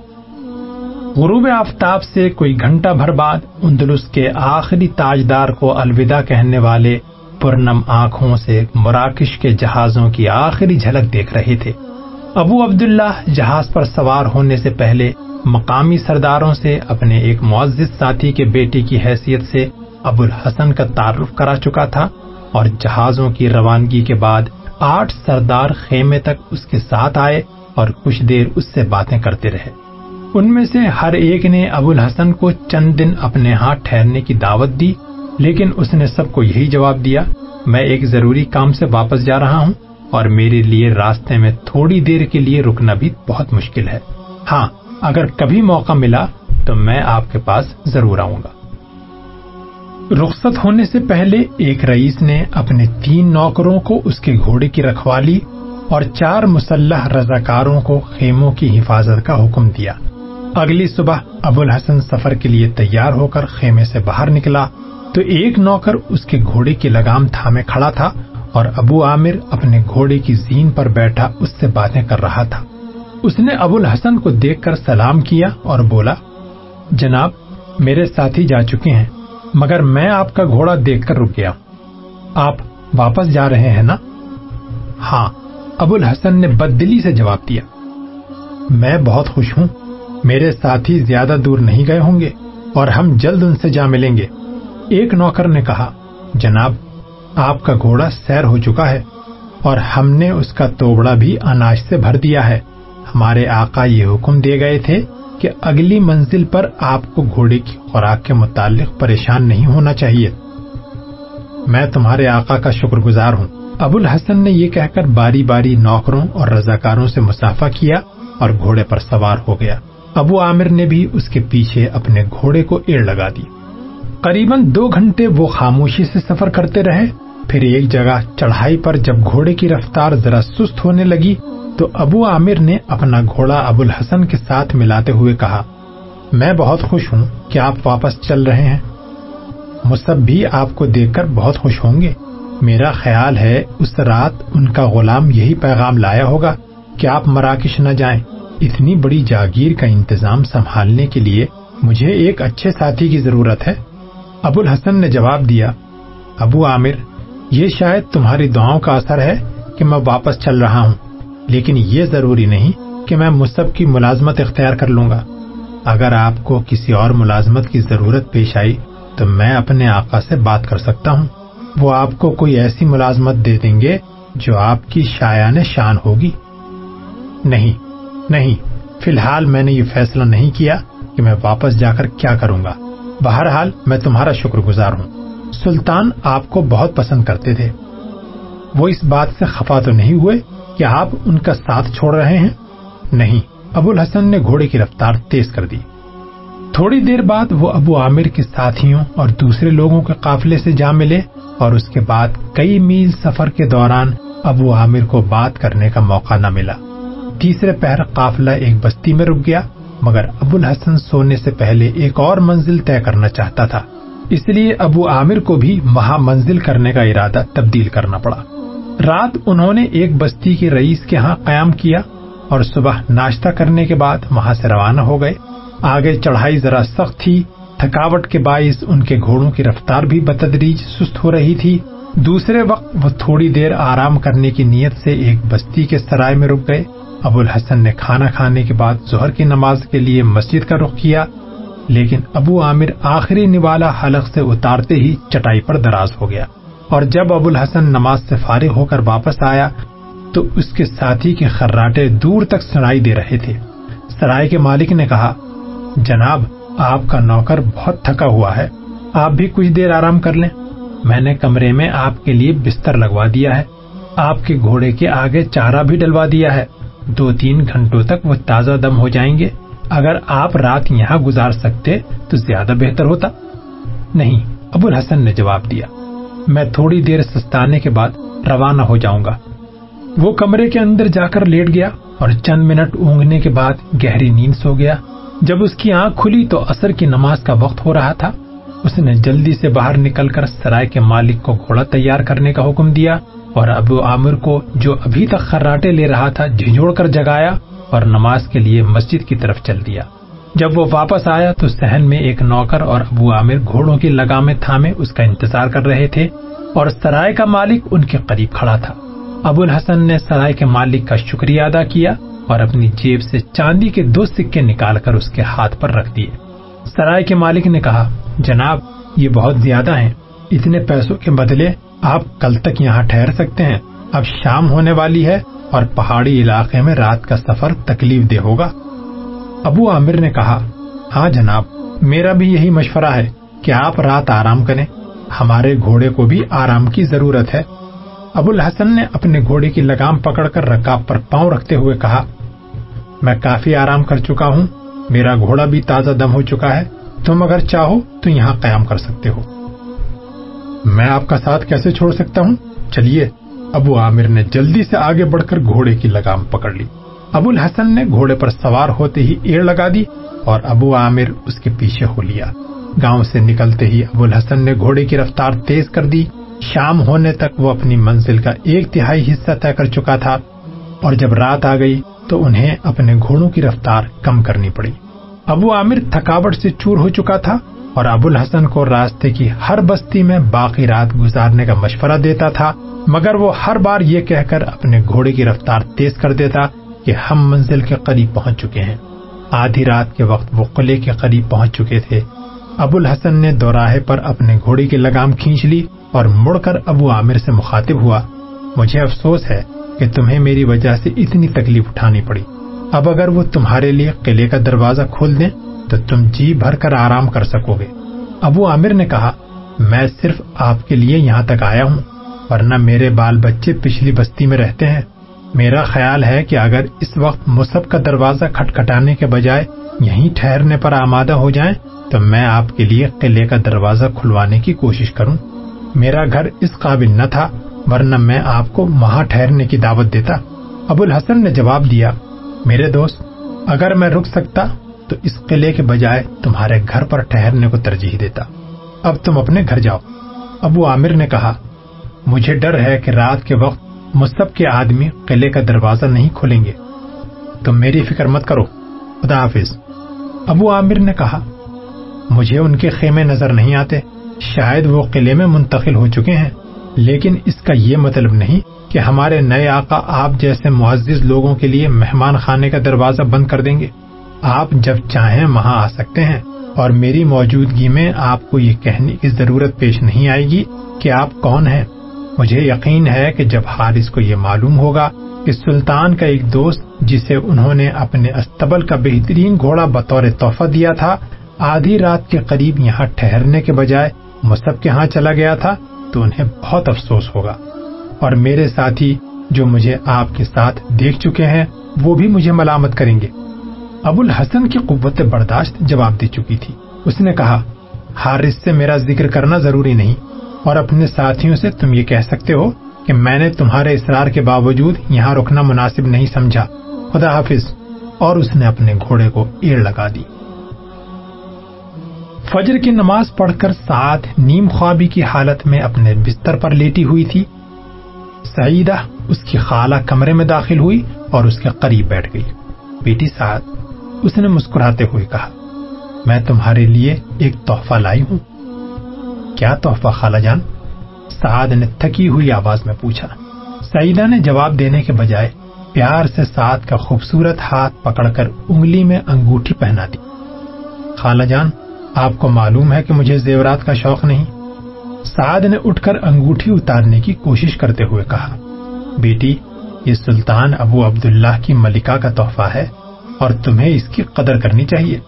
غروب آفتاب سے کوئی گھنٹہ بھر بعد اندلس کے آخری تاجدار کو الوداع کہنے والے پرنم آنکھوں سے مراکش کے جہازوں کی آخری جھلک دیکھ رہے تھے۔ ابو عبداللہ جہاز پر سوار ہونے سے پہلے مقامی سرداروں سے اپنے ایک معزز ساتھی کے بیٹے کی حیثیت سے ابو الحسن کا تعارف کرا چکا تھا اور جہازوں کی روانگی کے بعد آٹھ سردار خیمے تک اس کے ساتھ آئے اور کچھ دیر اس سے باتیں کرتے رہے۔ ان میں سے ہر ایک نے ابو الحسن کو چند دن اپنے ہاں ٹھہرنے کی دعوت دی، لیکن اس نے سب کو یہی جواب دیا، میں ایک ضروری کام سے واپس جا رہا ہوں اور میرے لیے راستے میں تھوڑی دیر کے لیے رکنا بھی بہت مشکل ہے۔ ہاں اگر کبھی موقع ملا تو میں آپ کے پاس ضرور آؤں گا۔ رخصت ہونے سے پہلے ایک رئیس نے اپنے تین نوکروں کو اس کے گھوڑے کی رکھوالی اور چار مسلح رضاکاروں کو خیموں کی حفاظت کا حکم دیا۔ اگلی صبح ابو الحسن سفر کے لیے تیار ہو کر خیمے سے باہر نکلا تو ایک نوکر اس کے گھوڑے کی لگام تھامے کھڑا تھا اور ابو عامر اپنے گھوڑے کی زین پر بیٹھا اس سے باتیں کر رہا تھا۔ اس نے ابو الحسن کو دیکھ کر سلام کیا اور بولا، جناب، میرے ساتھی جا چکے ہیں، مگر میں آپ کا گھوڑا دیکھ کر رک گیا۔ آپ واپس جا رہے ہیں نا؟ ہاں ابو الحسن نے بد دلی سے جواب دیا۔ میں بہت خوش ہوں۔ میرے ساتھی زیادہ دور نہیں گئے ہوں گے اور ہم جلد ان سے جا ملیں گے۔ ایک نوکر نے کہا، جناب، آپ کا گھوڑا سیر ہو چکا ہے اور ہم نے اس کا توبڑا بھی اناج سے بھر دیا ہے۔ ہمارے آقا یہ حکم دے گئے تھے کہ اگلی منزل پر آپ کو گھوڑے کی خوراک کے متعلق پریشان نہیں ہونا چاہیے۔ میں تمہارے آقا کا شکر گزار ہوں۔ ابو الحسن نے یہ کہہ کر باری باری نوکروں اور رضاکاروں سے مسافہ کیا اور گھوڑے پر سوار ہو گیا۔ ابو عامر نے بھی اس کے پیچھے اپنے گھوڑے کو ایڑ لگا دی۔ قریباً دو گھنٹے وہ خاموشی سے سفر کرتے رہے۔ پھر ایک جگہ چڑھائی پر جب گھوڑے کی رفتار ذرا سست ہونے لگی، تو ابو عامر نے اپنا گھوڑا ابو الحسن کے ساتھ ملاتے ہوئے کہا، میں بہت خوش ہوں کہ آپ واپس چل رہے ہیں۔ مصب بھی آپ کو دیکھ کر بہت خوش ہوں گے۔ میرا خیال ہے اس رات ان کا غلام یہی پیغام لایا ہوگا کہ آپ مراکش نہ جائیں۔ اتنی بڑی جاگیر کا انتظام سنبھالنے کے لیے مجھے ایک اچھے ساتھی کی ضرورت ہے۔ ابو الحسن نے جواب دیا، ابو عامر، یہ شاید تمہاری دعاؤں کا اثر ہے کہ میں واپس چل رہا ہوں، لیکن یہ ضروری نہیں کہ میں مصب کی ملازمت اختیار کر لوں گا۔ اگر آپ کو کسی اور ملازمت کی ضرورت پیش آئی تو میں اپنے آقا سے بات کر سکتا ہوں۔ وہ آپ کو کوئی ایسی ملازمت دے دیں گے جو آپ کی شایان شان ہوگی۔ نہیں نہیں، فی الحال میں نے یہ فیصلہ نہیں کیا کہ میں واپس جا کر کیا کروں گا۔ بہرحال میں تمہارا شکر گزار ہوں۔ سلطان آپ کو بہت پسند کرتے تھے۔ وہ اس بات سے خفا تو نہیں ہوئے کہ آپ ان کا ساتھ چھوڑ رہے ہیں؟ نہیں ابو الحسن نے گھوڑے کی رفتار تیز کر دی۔ تھوڑی دیر بعد وہ ابو عامر کے ساتھیوں اور دوسرے لوگوں کے قافلے سے جا ملے اور اس کے بعد کئی میل سفر کے دوران ابو عامر کو بات کرنے کا موقع نہ ملا۔ تیسرے پہر قافلہ ایک بستی میں رک گیا، مگر ابو الحسن سونے سے پہلے ایک اور منزل طے کرنا چاہتا تھا۔ اس لیے ابو عامر کو بھی وہاں منزل کرنے کا ارادہ تبدیل کرنا پڑا۔ رات انہوں نے ایک بستی کے رئیس کے ہاں قیام کیا اور صبح ناشتہ کرنے کے بعد وہاں سے روانہ ہو گئے۔ آگے چڑھائی ذرا سخت تھی، تھکاوٹ کے باعث ان کے گھوڑوں کی رفتار بھی بتدریج سست ہو رہی تھی۔ دوسرے وقت وہ تھوڑی دیر آرام کرنے کی نیت سے ایک بستی کے سرائے میں رک گئے۔ ابو الحسن نے کھانا کھانے کے بعد ظہر کی نماز کے لیے مسجد کا رخ کیا، لیکن ابو عامر آخری نوالا حلق سے اتارتے ہی چٹائی پر دراز ہو گیا۔ اور جب ابو الحسن نماز سے فارغ ہو کر واپس آیا، تو اس کے ساتھی کے خراٹے دور تک سنائی دے رہے تھے۔ سرائے کے مالک نے کہا، جناب، آپ کا نوکر بہت تھکا ہوا ہے، آپ بھی کچھ دیر آرام کر لیں۔ میں نے کمرے میں آپ کے لیے بستر لگوا دیا ہے، آپ کے گھوڑے کے آگے چارہ بھی ڈلوا دیا ہے۔ دو تین گھنٹوں تک وہ تازہ دم ہو جائیں گے۔ اگر آپ رات یہاں گزار سکتے تو زیادہ بہتر ہوتا۔ نہیں، ابو الحسن نے جواب دیا۔ میں تھوڑی دیر سستانے کے بعد روانہ ہو جاؤں گا۔ وہ کمرے کے اندر جا کر لیٹ گیا اور چند منٹ اونگنے کے بعد گہری نیند سو گیا۔ جب اس کی آنکھ کھلی تو اثر کی نماز کا وقت ہو رہا تھا۔ اس نے جلدی سے باہر نکل کر سرائے کے مالک کو گھوڑا تیار کرنے کا حکم دیا۔ اور ابو عامر کو جو ابھی تک خراٹے لے رہا تھا جھنجھوڑ کر جگایا اور نماز کے لیے مسجد کی طرف چل دیا۔ جب وہ واپس آیا تو سہن میں ایک نوکر اور ابو عامر گھوڑوں کی لگامیں تھامے اس کا انتظار کر رہے تھے اور سرائے کا مالک ان کے قریب کھڑا تھا۔ ابو الحسن نے سرائے کے مالک کا شکریہ ادا کیا اور اپنی جیب سے چاندی کے دو سکے نکال کر اس کے ہاتھ پر رکھ دیے۔ سرائے کے مالک نے کہا، جناب، یہ بہت زیادہ ہیں، اتنے پیسوں کے بدلے آپ کل تک یہاں ٹھہر سکتے ہیں۔ اب شام ہونے والی ہے اور پہاڑی علاقے میں رات کا سفر تکلیف دہ ہوگا۔ ابو عامر نے کہا ہاں جناب، میرا بھی یہی مشورہ ہے کہ آپ رات آرام کریں۔ ہمارے گھوڑے کو بھی آرام کی ضرورت ہے۔ ابو الحسن نے اپنے گھوڑے کی لگام پکڑ کر رکاب پر پاؤں رکھتے ہوئے کہا، میں کافی آرام کر چکا ہوں۔ میرا گھوڑا بھی تازہ دم ہو چکا ہے۔ تم اگر چاہو تو یہاں قیام کر سکتے ہو۔ میں آپ کا ساتھ کیسے چھوڑ سکتا ہوں؟ چلیے، ابو عامر نے جلدی سے آگے بڑھ کر گھوڑے کی لگام پکڑ لی۔ ابو الحسن نے گھوڑے پر سوار ہوتے ہی ایڑ لگا دی اور ابو عامر اس کے پیچھے ہو لیا۔ گاؤں سے نکلتے ہی ابو الحسن نے گھوڑے کی رفتار تیز کر دی۔ شام ہونے تک وہ اپنی منزل کا ایک تہائی حصہ طے کر چکا تھا۔ اور جب رات آ گئی تو انہیں اپنے گھوڑوں کی رفتار کم کرنی پڑی۔ ابو عامر تھکاوٹ سے چور ہو چکا تھا۔ اور ابو الحسن کو راستے کی ہر بستی میں باقی رات گزارنے کا مشورہ دیتا تھا، مگر وہ ہر بار یہ کہہ کر اپنے گھوڑے کی رفتار تیز کر دیتا کہ ہم منزل کے قریب پہنچ چکے ہیں۔ آدھی رات کے وقت وہ قلعے کے قریب پہنچ چکے تھے۔ ابو الحسن نے دوراہے پر اپنے گھوڑے کی لگام کھینچ لی اور مڑ کر ابو عامر سے مخاطب ہوا۔ مجھے افسوس ہے کہ تمہیں میری وجہ سے اتنی تکلیف اٹھانی پڑی۔ اب اگر وہ تمہارے لیے قلعے کا دروازہ کھول دیں تو تم جی بھر کر آرام کر سکو گے۔ ابو عامر نے کہا، میں صرف آپ کے لیے یہاں تک آیا ہوں، ورنہ میرے بال بچے پچھلی بستی میں رہتے ہیں۔ میرا خیال ہے کہ اگر اس وقت مصب کا دروازہ کھٹکھٹانے کے بجائے یہیں ٹھہرنے پر آمادہ ہو جائیں، تو میں آپ کے لیے قلعے کا دروازہ کھلوانے کی کوشش کروں۔ میرا گھر اس قابل نہ تھا، ورنہ میں آپ کو وہاں ٹھہرنے کی دعوت دیتا۔ ابو الحسن نے جواب دیا، میرے دوست، اگر میں رک سکتا تو اس قلعے کے بجائے تمہارے گھر پر ٹھہرنے کو ترجیح دیتا۔ اب تم اپنے گھر جاؤ۔ ابو عامر نے کہا، مجھے ڈر ہے کہ رات کے وقت مصب کے آدمی قلعے کا دروازہ نہیں کھولیں گے۔ تم میری فکر مت کرو۔ خدا حافظ۔ ابو عامر نے کہا، مجھے ان کے خیمے نظر نہیں آتے۔ شاید وہ قلعے میں منتقل ہو چکے ہیں۔ لیکن اس کا یہ مطلب نہیں کہ ہمارے نئے آقا آپ جیسے معزز لوگوں کے لیے مہمان خانے کا دروازہ بند کر دیں گے۔ آپ جب چاہیں وہاں آ سکتے ہیں اور میری موجودگی میں آپ کو یہ کہنے کی ضرورت پیش نہیں آئے گی کہ آپ کون ہیں۔ مجھے یقین ہے کہ جب حارث کو یہ معلوم ہوگا کہ سلطان کا ایک دوست جسے انہوں نے اپنے استبل کا بہترین گھوڑا بطور تحفہ دیا تھا، آدھی رات کے قریب یہاں ٹھہرنے کے بجائے مصحف کے ہاں چلا گیا تھا، تو انہیں بہت افسوس ہوگا۔ اور میرے ساتھی جو مجھے آپ کے ساتھ دیکھ چکے ہیں، وہ بھی مجھے ملامت کریں گے۔ ابو الحسن کی قوت برداشت جواب دے چکی تھی۔ اس نے کہا، حارث سے میرا ذکر کرنا ضروری نہیں، اور اپنے ساتھیوں سے تم یہ کہہ سکتے ہو کہ میں نے تمہارے اصرار کے باوجود یہاں رکنا مناسب نہیں سمجھا۔ خدا حافظ۔ اور اس نے اپنے گھوڑے کو ایڑ لگا دی۔ فجر کی نماز پڑھ کر ساتھ نیم خوابی کی حالت میں اپنے بستر پر لیٹی ہوئی تھی۔ سعیدہ اس کی خالہ کمرے میں داخل ہوئی اور اس کے قریب بیٹھ گئی۔ بیٹی سعد اس نے مسکراتے ہوئے کہا، میں تمہارے لیے ایک تحفہ لائی ہوں. کیا تحفہ خالہ جان؟ سعد نے تھکی ہوئی آواز میں پوچھا۔ سعیدہ نے جواب دینے کے بجائے پیار سے سعد کا خوبصورت ہاتھ پکڑ کر انگلی میں انگوٹھی پہنا دی۔ خالہ جان، آپ کو معلوم ہے کہ مجھے زیورات کا شوق نہیں. سعد نے اٹھ کر انگوٹھی اتارنے کی کوشش کرتے ہوئے کہا، بیٹی، یہ سلطان ابو عبداللہ کی ملکہ کا تحفہ ہے۔ اور تمہیں اس کی قدر کرنی چاہیے۔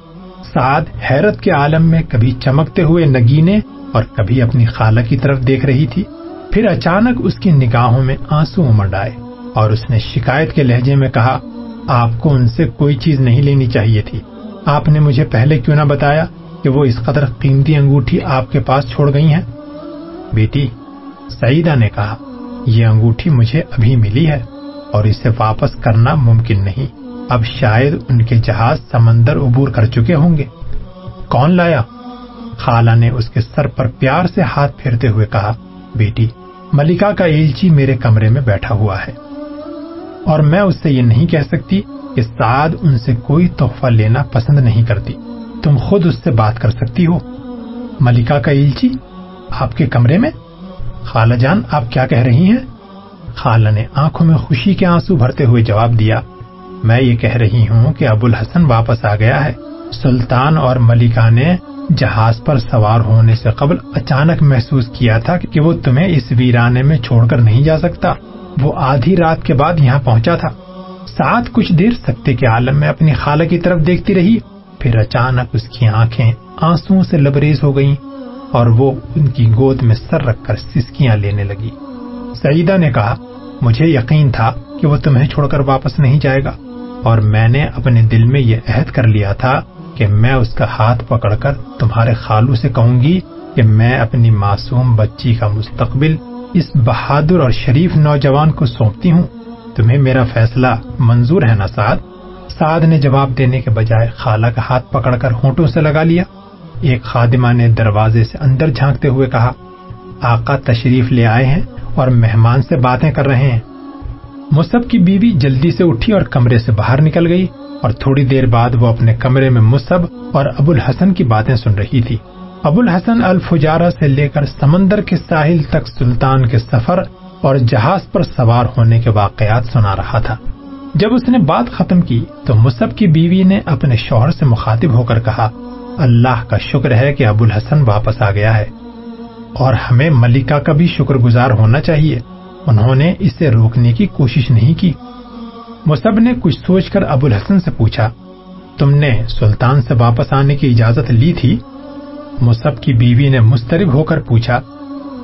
سعد حیرت کے عالم میں کبھی چمکتے ہوئے نگینے اور کبھی اپنی خالہ کی طرف دیکھ رہی تھی۔ پھر اچانک اس کی نگاہوں میں آنسو امڑ آئے اور اس نے شکایت کے لہجے میں کہا، آپ کو ان سے کوئی چیز نہیں لینی چاہیے تھی۔ آپ نے مجھے پہلے کیوں نہ بتایا کہ وہ اس قدر قیمتی انگوٹھی آپ کے پاس چھوڑ گئی ہیں؟ بیٹی، سعیدہ نے کہا، یہ انگوٹھی مجھے ابھی ملی ہے اور اسے واپس کرنا ممکن نہیں۔ اب شاید ان کے جہاز سمندر عبور کر چکے ہوں گے۔ کون لایا؟ خالہ نے اس کے سر پر پیار سے ہاتھ پھیرتے ہوئے کہا، بیٹی، ملکہ کا ایلچی میرے کمرے میں بیٹھا ہوا ہے۔ اور میں اس سے یہ نہیں کہہ سکتی کہ سعد ان سے کوئی تحفہ لینا پسند نہیں کرتی۔ تم خود اس سے بات کر سکتی ہو۔ ملکہ کا ایلچی، آپ کے کمرے میں؟ خالہ جان، آپ کیا کہہ رہی ہیں؟ خالہ نے آنکھوں میں خوشی کے آنسو بھرتے ہوئے جواب دیا میں یہ کہہ رہی ہوں کہ ابو الحسن واپس آ گیا ہے۔ سلطان اور ملکہ نے جہاز پر سوار ہونے سے قبل اچانک محسوس کیا تھا کہ وہ تمہیں اس ویرانے میں چھوڑ کر نہیں جا سکتا۔ وہ آدھی رات کے بعد یہاں پہنچا تھا۔ ساتھ کچھ دیر سکتے کے عالم میں اپنی خالہ کی طرف دیکھتی رہی۔ پھر اچانک اس کی آنکھیں آنسو سے لبریز ہو گئیں اور وہ ان کی گود میں سر رکھ کر سسکیاں لینے لگی۔ سعیدہ نے کہا، مجھے یقین تھا کہ وہ تمہیں چھوڑ کر واپس نہیں جائے گا۔ اور میں نے اپنے دل میں یہ عہد کر لیا تھا کہ میں اس کا ہاتھ پکڑ کر تمہارے خالو سے کہوں گی کہ میں اپنی معصوم بچی کا مستقبل اس بہادر اور شریف نوجوان کو سونپتی ہوں۔ تمہیں میرا فیصلہ منظور ہے نا سعد؟ سعد نے جواب دینے کے بجائے خالہ کا ہاتھ پکڑ کر ہونٹوں سے لگا لیا۔ ایک خادمہ نے دروازے سے اندر جھانکتے ہوئے کہا، آقا تشریف لے آئے ہیں اور مہمان سے باتیں کر رہے ہیں۔ مصحف کی بیوی جلدی سے اٹھی اور کمرے سے باہر نکل گئی اور تھوڑی دیر بعد وہ اپنے کمرے میں مصحب اور ابو الحسن کی باتیں سن رہی تھی۔ ابو الحسن الفجارہ سے لے کر سمندر کے ساحل تک سلطان کے سفر اور جہاز پر سوار ہونے کے واقعات سنا رہا تھا۔ جب اس نے بات ختم کی تو مصحب کی بیوی نے اپنے شوہر سے مخاطب ہو کر کہا، اللہ کا شکر ہے کہ ابو الحسن واپس آ گیا ہے اور ہمیں ملکہ کا بھی شکر گزار ہونا چاہیے۔ انہوں نے اسے روکنے کی کوشش نہیں کی۔ مصب نے کچھ سوچ کر ابو الحسن سے پوچھا، تم نے سلطان سے واپس آنے کی اجازت لی تھی؟ مصب کی بیوی نے مسترب ہو کر پوچھا،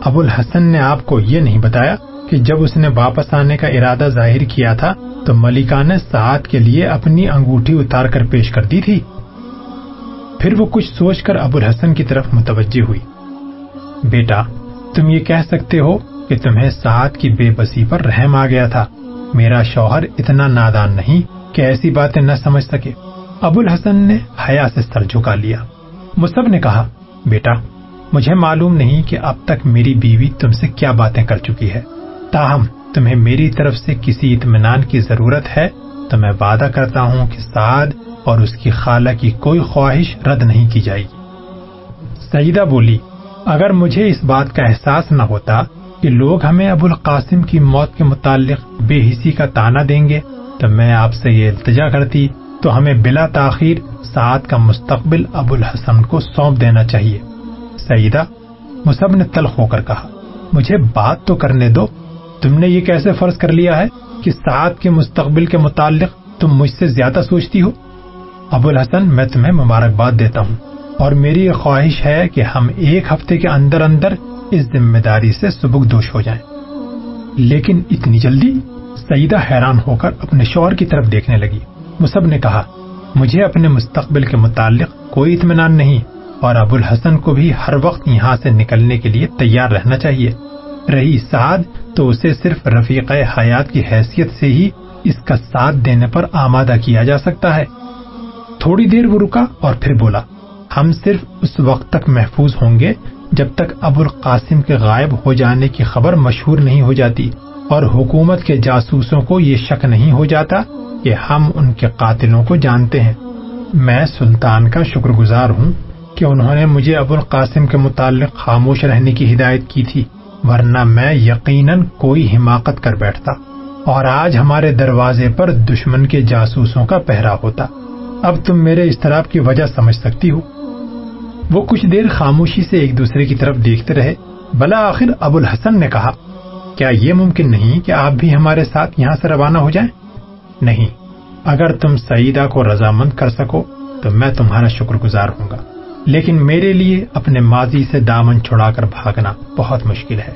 ابو الحسن نے آپ کو یہ نہیں بتایا کہ جب اس نے واپس آنے کا ارادہ ظاہر کیا تھا، تو ملکہ نے سعد کے لیے اپنی انگوٹھی اتار کر پیش کر دی تھی۔ پھر وہ کچھ سوچ کر ابو الحسن کی طرف متوجہ ہوئی۔ بیٹا، تم یہ کہہ سکتے ہو کہ تمہیں سعد کی بے بسی پر رحم آ گیا تھا۔ میرا شوہر اتنا نادان نہیں کہ ایسی باتیں نہ سمجھ سکے۔ ابو الحسن نے حیا سے سر جھکا لیا۔ مصب نے کہا، بیٹا، مجھے معلوم نہیں کہ اب تک میری بیوی تم سے کیا باتیں کر چکی ہے۔ تاہم، تمہیں میری طرف سے کسی اطمینان کی ضرورت ہے تو میں وعدہ کرتا ہوں کہ سعد اور اس کی خالہ کی کوئی خواہش رد نہیں کی جائے گی۔ سعیدہ بولی، اگر مجھے اس بات کا احساس نہ ہوتا کہ لوگ ہمیں ابو القاسم کی موت کے متعلق بے حسی کا تانا دیں گے، تو میں آپ سے یہ التجا کرتی، تو ہمیں بلا تاخیر سعد کا مستقبل ابو الحسن کو سونپ دینا چاہیے۔ سعیدہ مصب نے تلخ ہو کر کہا، مجھے بات تو کرنے دو، تم نے یہ کیسے فرض کر لیا ہے کہ سعد کے مستقبل کے متعلق تم مجھ سے زیادہ سوچتی ہو؟ ابو الحسن، میں تمہیں مبارکباد دیتا ہوں، اور میری یہ خواہش ہے کہ ہم ایک ہفتے کے اندر اندر اس ذمہ داری سے سبک دوش ہو جائیں۔ لیکن اتنی جلدی سعیدہ حیران ہو کر اپنے شوہر کی طرف دیکھنے لگی۔ مصب نے کہا، مجھے اپنے مستقبل کے متعلق کوئی اطمینان نہیں، اور ابو الحسن کو بھی ہر وقت یہاں سے نکلنے کے لیے تیار رہنا چاہیے۔ رہی سعد تو اسے صرف رفیق حیات کی حیثیت سے ہی اس کا ساتھ دینے پر آمادہ کیا جا سکتا ہے۔ تھوڑی دیر وہ رکا اور پھر بولا، ہم صرف اس وقت تک محفوظ ہوں گے جب تک ابو القاسم کے غائب ہو جانے کی خبر مشہور نہیں ہو جاتی اور حکومت کے جاسوسوں کو یہ شک نہیں ہو جاتا کہ ہم ان کے قاتلوں کو جانتے ہیں۔ میں سلطان کا شکر گزار ہوں کہ انہوں نے مجھے ابو القاسم کے متعلق خاموش رہنے کی ہدایت کی تھی، ورنہ میں یقیناً کوئی حماقت کر بیٹھتا اور آج ہمارے دروازے پر دشمن کے جاسوسوں کا پہرا ہوتا۔ اب تم میرے استراب کی وجہ سمجھ سکتی ہو۔ وہ کچھ دیر خاموشی سے ایک دوسرے کی طرف دیکھتے رہے۔ بلا آخر ابو الحسن نے کہا، کیا یہ ممکن نہیں کہ آپ بھی ہمارے ساتھ یہاں سے روانہ ہو جائیں؟ نہیں، اگر تم سعیدہ کو رضامند کر سکو تو میں تمہارا شکر گزار ہوں گا۔ لیکن میرے لیے اپنے ماضی سے دامن چھڑا کر بھاگنا بہت مشکل ہے۔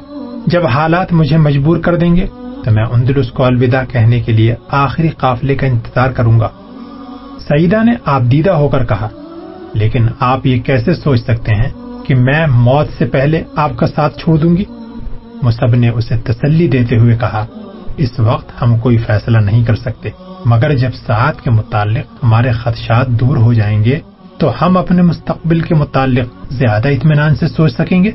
جب حالات مجھے مجبور کر دیں گے تو میں اندلس کو الوداع کہنے کے لیے آخری قافلے کا انتظار کروں گا۔ سعیدہ نے آپ دیدہ ہو کر کہا لیکن آپ یہ کیسے سوچ سکتے ہیں کہ میں موت سے پہلے آپ کا ساتھ چھوڑ دوں گی؟ مصب نے اسے تسلی دیتے ہوئے کہا، اس وقت ہم کوئی فیصلہ نہیں کر سکتے، مگر جب ساتھ کے متعلق ہمارے خدشات دور ہو جائیں گے، تو ہم اپنے مستقبل کے متعلق زیادہ اطمینان سے سوچ سکیں گے؟